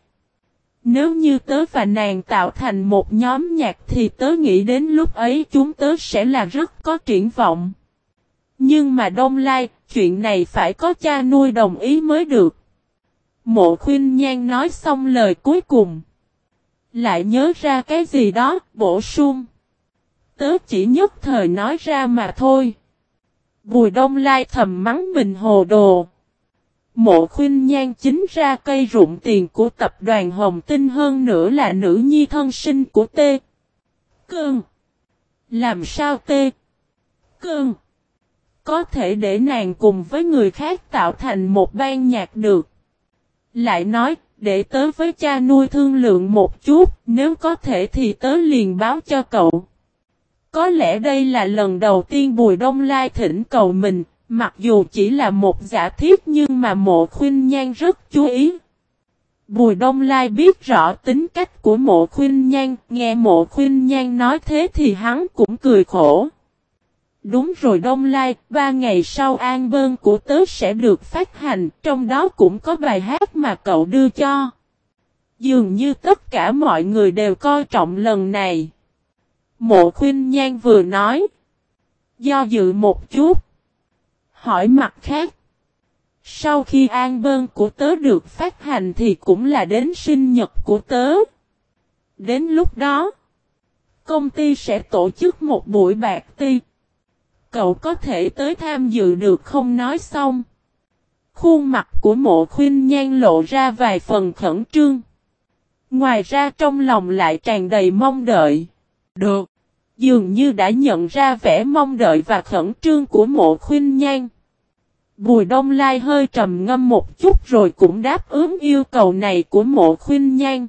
Nếu như tớ và nàng tạo thành một nhóm nhạc thì tớ nghĩ đến lúc ấy chúng tớ sẽ là rất có triển vọng. Nhưng mà Đông Lai, chuyện này phải có cha nuôi đồng ý mới được. Mộ khuyên nhan nói xong lời cuối cùng. Lại nhớ ra cái gì đó, bổ sung. Tớ chỉ nhất thời nói ra mà thôi. Bùi đông lai thầm mắng mình hồ đồ. Mộ khuyên nhan chính ra cây rụng tiền của tập đoàn Hồng Tinh hơn nữa là nữ nhi thân sinh của T. Cương. Làm sao T. Cương. Có thể để nàng cùng với người khác tạo thành một ban nhạc được. Lại nói, để tớ với cha nuôi thương lượng một chút, nếu có thể thì tớ liền báo cho cậu. Có lẽ đây là lần đầu tiên Bùi Đông Lai thỉnh cầu mình, mặc dù chỉ là một giả thiết nhưng mà mộ khuyên nhan rất chú ý. Bùi Đông Lai biết rõ tính cách của mộ khuyên nhan, nghe mộ khuyên nhan nói thế thì hắn cũng cười khổ. Đúng rồi Đông Lai, ba ngày sau an bơn của tớ sẽ được phát hành, trong đó cũng có bài hát mà cậu đưa cho. Dường như tất cả mọi người đều coi trọng lần này. Mộ khuyên nhan vừa nói. Do dự một chút. Hỏi mặt khác. Sau khi an bơn của tớ được phát hành thì cũng là đến sinh nhật của tớ. Đến lúc đó, công ty sẽ tổ chức một buổi bạc ti. Cậu có thể tới tham dự được không nói xong. Khuôn mặt của mộ khuyên nhan lộ ra vài phần khẩn trương. Ngoài ra trong lòng lại tràn đầy mong đợi. Được. Dường như đã nhận ra vẻ mong đợi và khẩn trương của mộ khuyên nhan. Bùi đông lai hơi trầm ngâm một chút rồi cũng đáp ứng yêu cầu này của mộ khuyên nhan.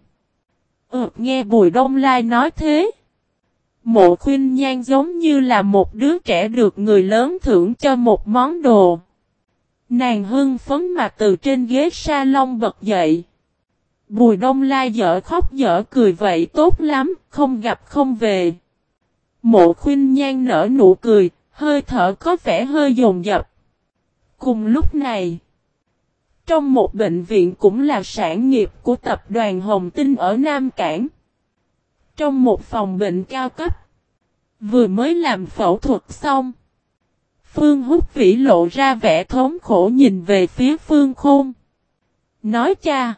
Ừ, nghe bùi đông lai nói thế. Mộ khuyên nhan giống như là một đứa trẻ được người lớn thưởng cho một món đồ. Nàng hưng phấn mà từ trên ghế salon bật dậy. Bùi đông lai dở khóc dở cười vậy tốt lắm, không gặp không về. Mộ khuyên nhan nở nụ cười, hơi thở có vẻ hơi dồn dập. Cùng lúc này, trong một bệnh viện cũng là sản nghiệp của tập đoàn Hồng Tinh ở Nam Cảng. Trong một phòng bệnh cao cấp, vừa mới làm phẫu thuật xong. Phương Húc Vĩ lộ ra vẻ thống khổ nhìn về phía Phương Khôn. Nói cha.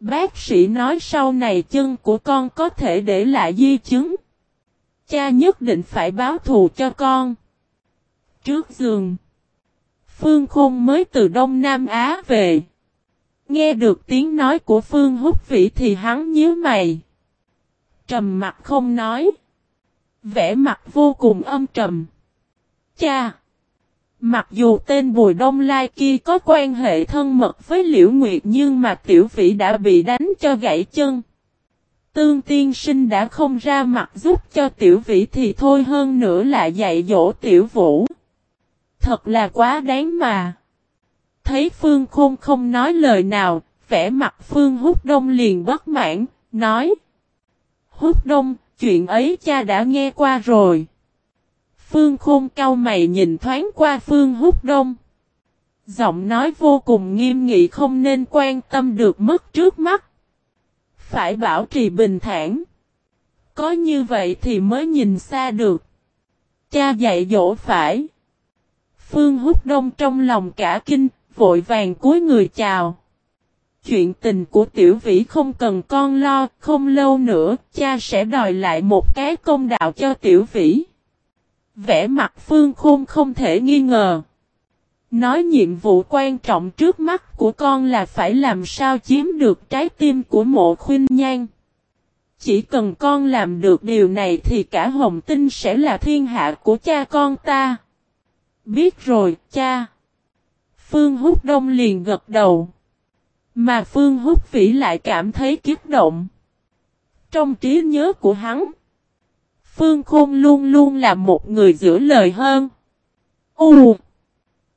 Bác sĩ nói sau này chân của con có thể để lại di chứng. Cha nhất định phải báo thù cho con. Trước giường. Phương Khôn mới từ Đông Nam Á về. Nghe được tiếng nói của Phương Húc Vĩ thì hắn nhíu mày. Trầm mặt không nói. Vẽ mặt vô cùng âm trầm. Cha! Mặc dù tên Bùi Đông Lai kia có quan hệ thân mật với Liễu Nguyệt nhưng mà Tiểu Vĩ đã bị đánh cho gãy chân. Tương tiên sinh đã không ra mặt giúp cho Tiểu Vĩ thì thôi hơn nữa là dạy dỗ Tiểu Vũ. Thật là quá đáng mà. Thấy Phương Khôn không nói lời nào, vẽ mặt Phương Húc Đông liền bất mãn, nói. Húc Đông, chuyện ấy cha đã nghe qua rồi. Phương Khôn cao mày nhìn thoáng qua Phương Húc Đông. Giọng nói vô cùng nghiêm nghị không nên quan tâm được mất trước mắt. Phải bảo trì bình thản. Có như vậy thì mới nhìn xa được. Cha dạy dỗ phải. Phương Húc Đông trong lòng cả kinh, vội vàng cúi người chào. Chuyện tình của tiểu vĩ không cần con lo, không lâu nữa, cha sẽ đòi lại một cái công đạo cho tiểu vĩ. Vẽ mặt phương khôn không thể nghi ngờ. Nói nhiệm vụ quan trọng trước mắt của con là phải làm sao chiếm được trái tim của mộ khuyên nhan. Chỉ cần con làm được điều này thì cả hồng tinh sẽ là thiên hạ của cha con ta. Biết rồi, cha. Phương hút Đông liền gật đầu. Mà Phương Húc Vĩ lại cảm thấy kiếp động. Trong trí nhớ của hắn, Phương Khôn luôn luôn là một người giữ lời hơn. U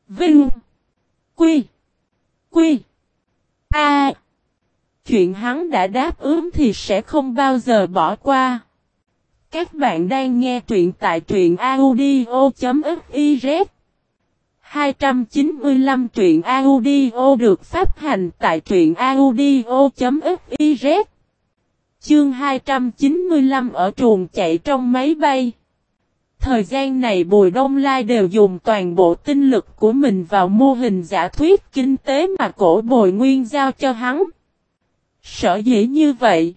Vinh Quy Quy A Chuyện hắn đã đáp ứng thì sẽ không bao giờ bỏ qua. Các bạn đang nghe truyện tại truyện audio.fiz 295 truyện audio được phát hành tại truyện audio.fiz Chương 295 ở chuồng chạy trong máy bay Thời gian này Bùi Đông Lai đều dùng toàn bộ tinh lực của mình vào mô hình giả thuyết kinh tế mà cổ Bồi Nguyên giao cho hắn. Sở dĩ như vậy.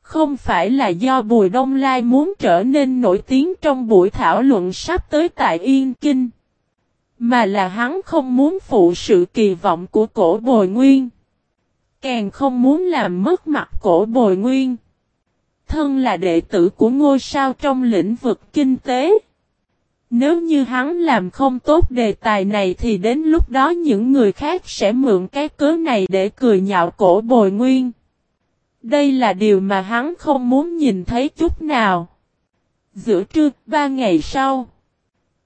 Không phải là do Bùi Đông Lai muốn trở nên nổi tiếng trong buổi thảo luận sắp tới tại Yên Kinh. Mà là hắn không muốn phụ sự kỳ vọng của cổ Bồi Nguyên. Càng không muốn làm mất mặt cổ Bồi Nguyên thân là đệ tử của ngôi sao trong lĩnh vực kinh tế. Nếu như hắn làm không tốt đề tài này thì đến lúc đó những người khác sẽ mượn cái cớ này để cười nhạo cổ bồi nguyên. Đây là điều mà hắn không muốn nhìn thấy chút nào. Giữa trưa, ba ngày sau.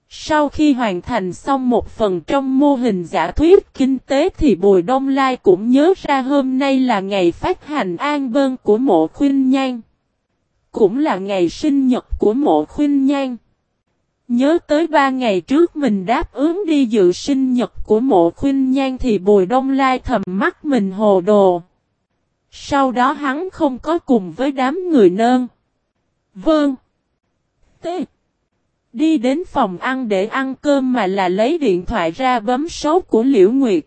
Sau khi hoàn thành xong một phần trong mô hình giả thuyết kinh tế thì Bùi Đông Lai cũng nhớ ra hôm nay là ngày phát hành an bơn của mộ khuyên nhan cũng là ngày sinh nhật của mộ khuyên nhan. Nhớ tới ba ngày trước mình đáp ứng đi dự sinh nhật của mộ khuyên nhan thì bùi đông lai thầm mắt mình hồ đồ. Sau đó hắn không có cùng với đám người nơn. Vâng. tê Đi đến phòng ăn để ăn cơm mà là lấy điện thoại ra bấm số của Liễu Nguyệt.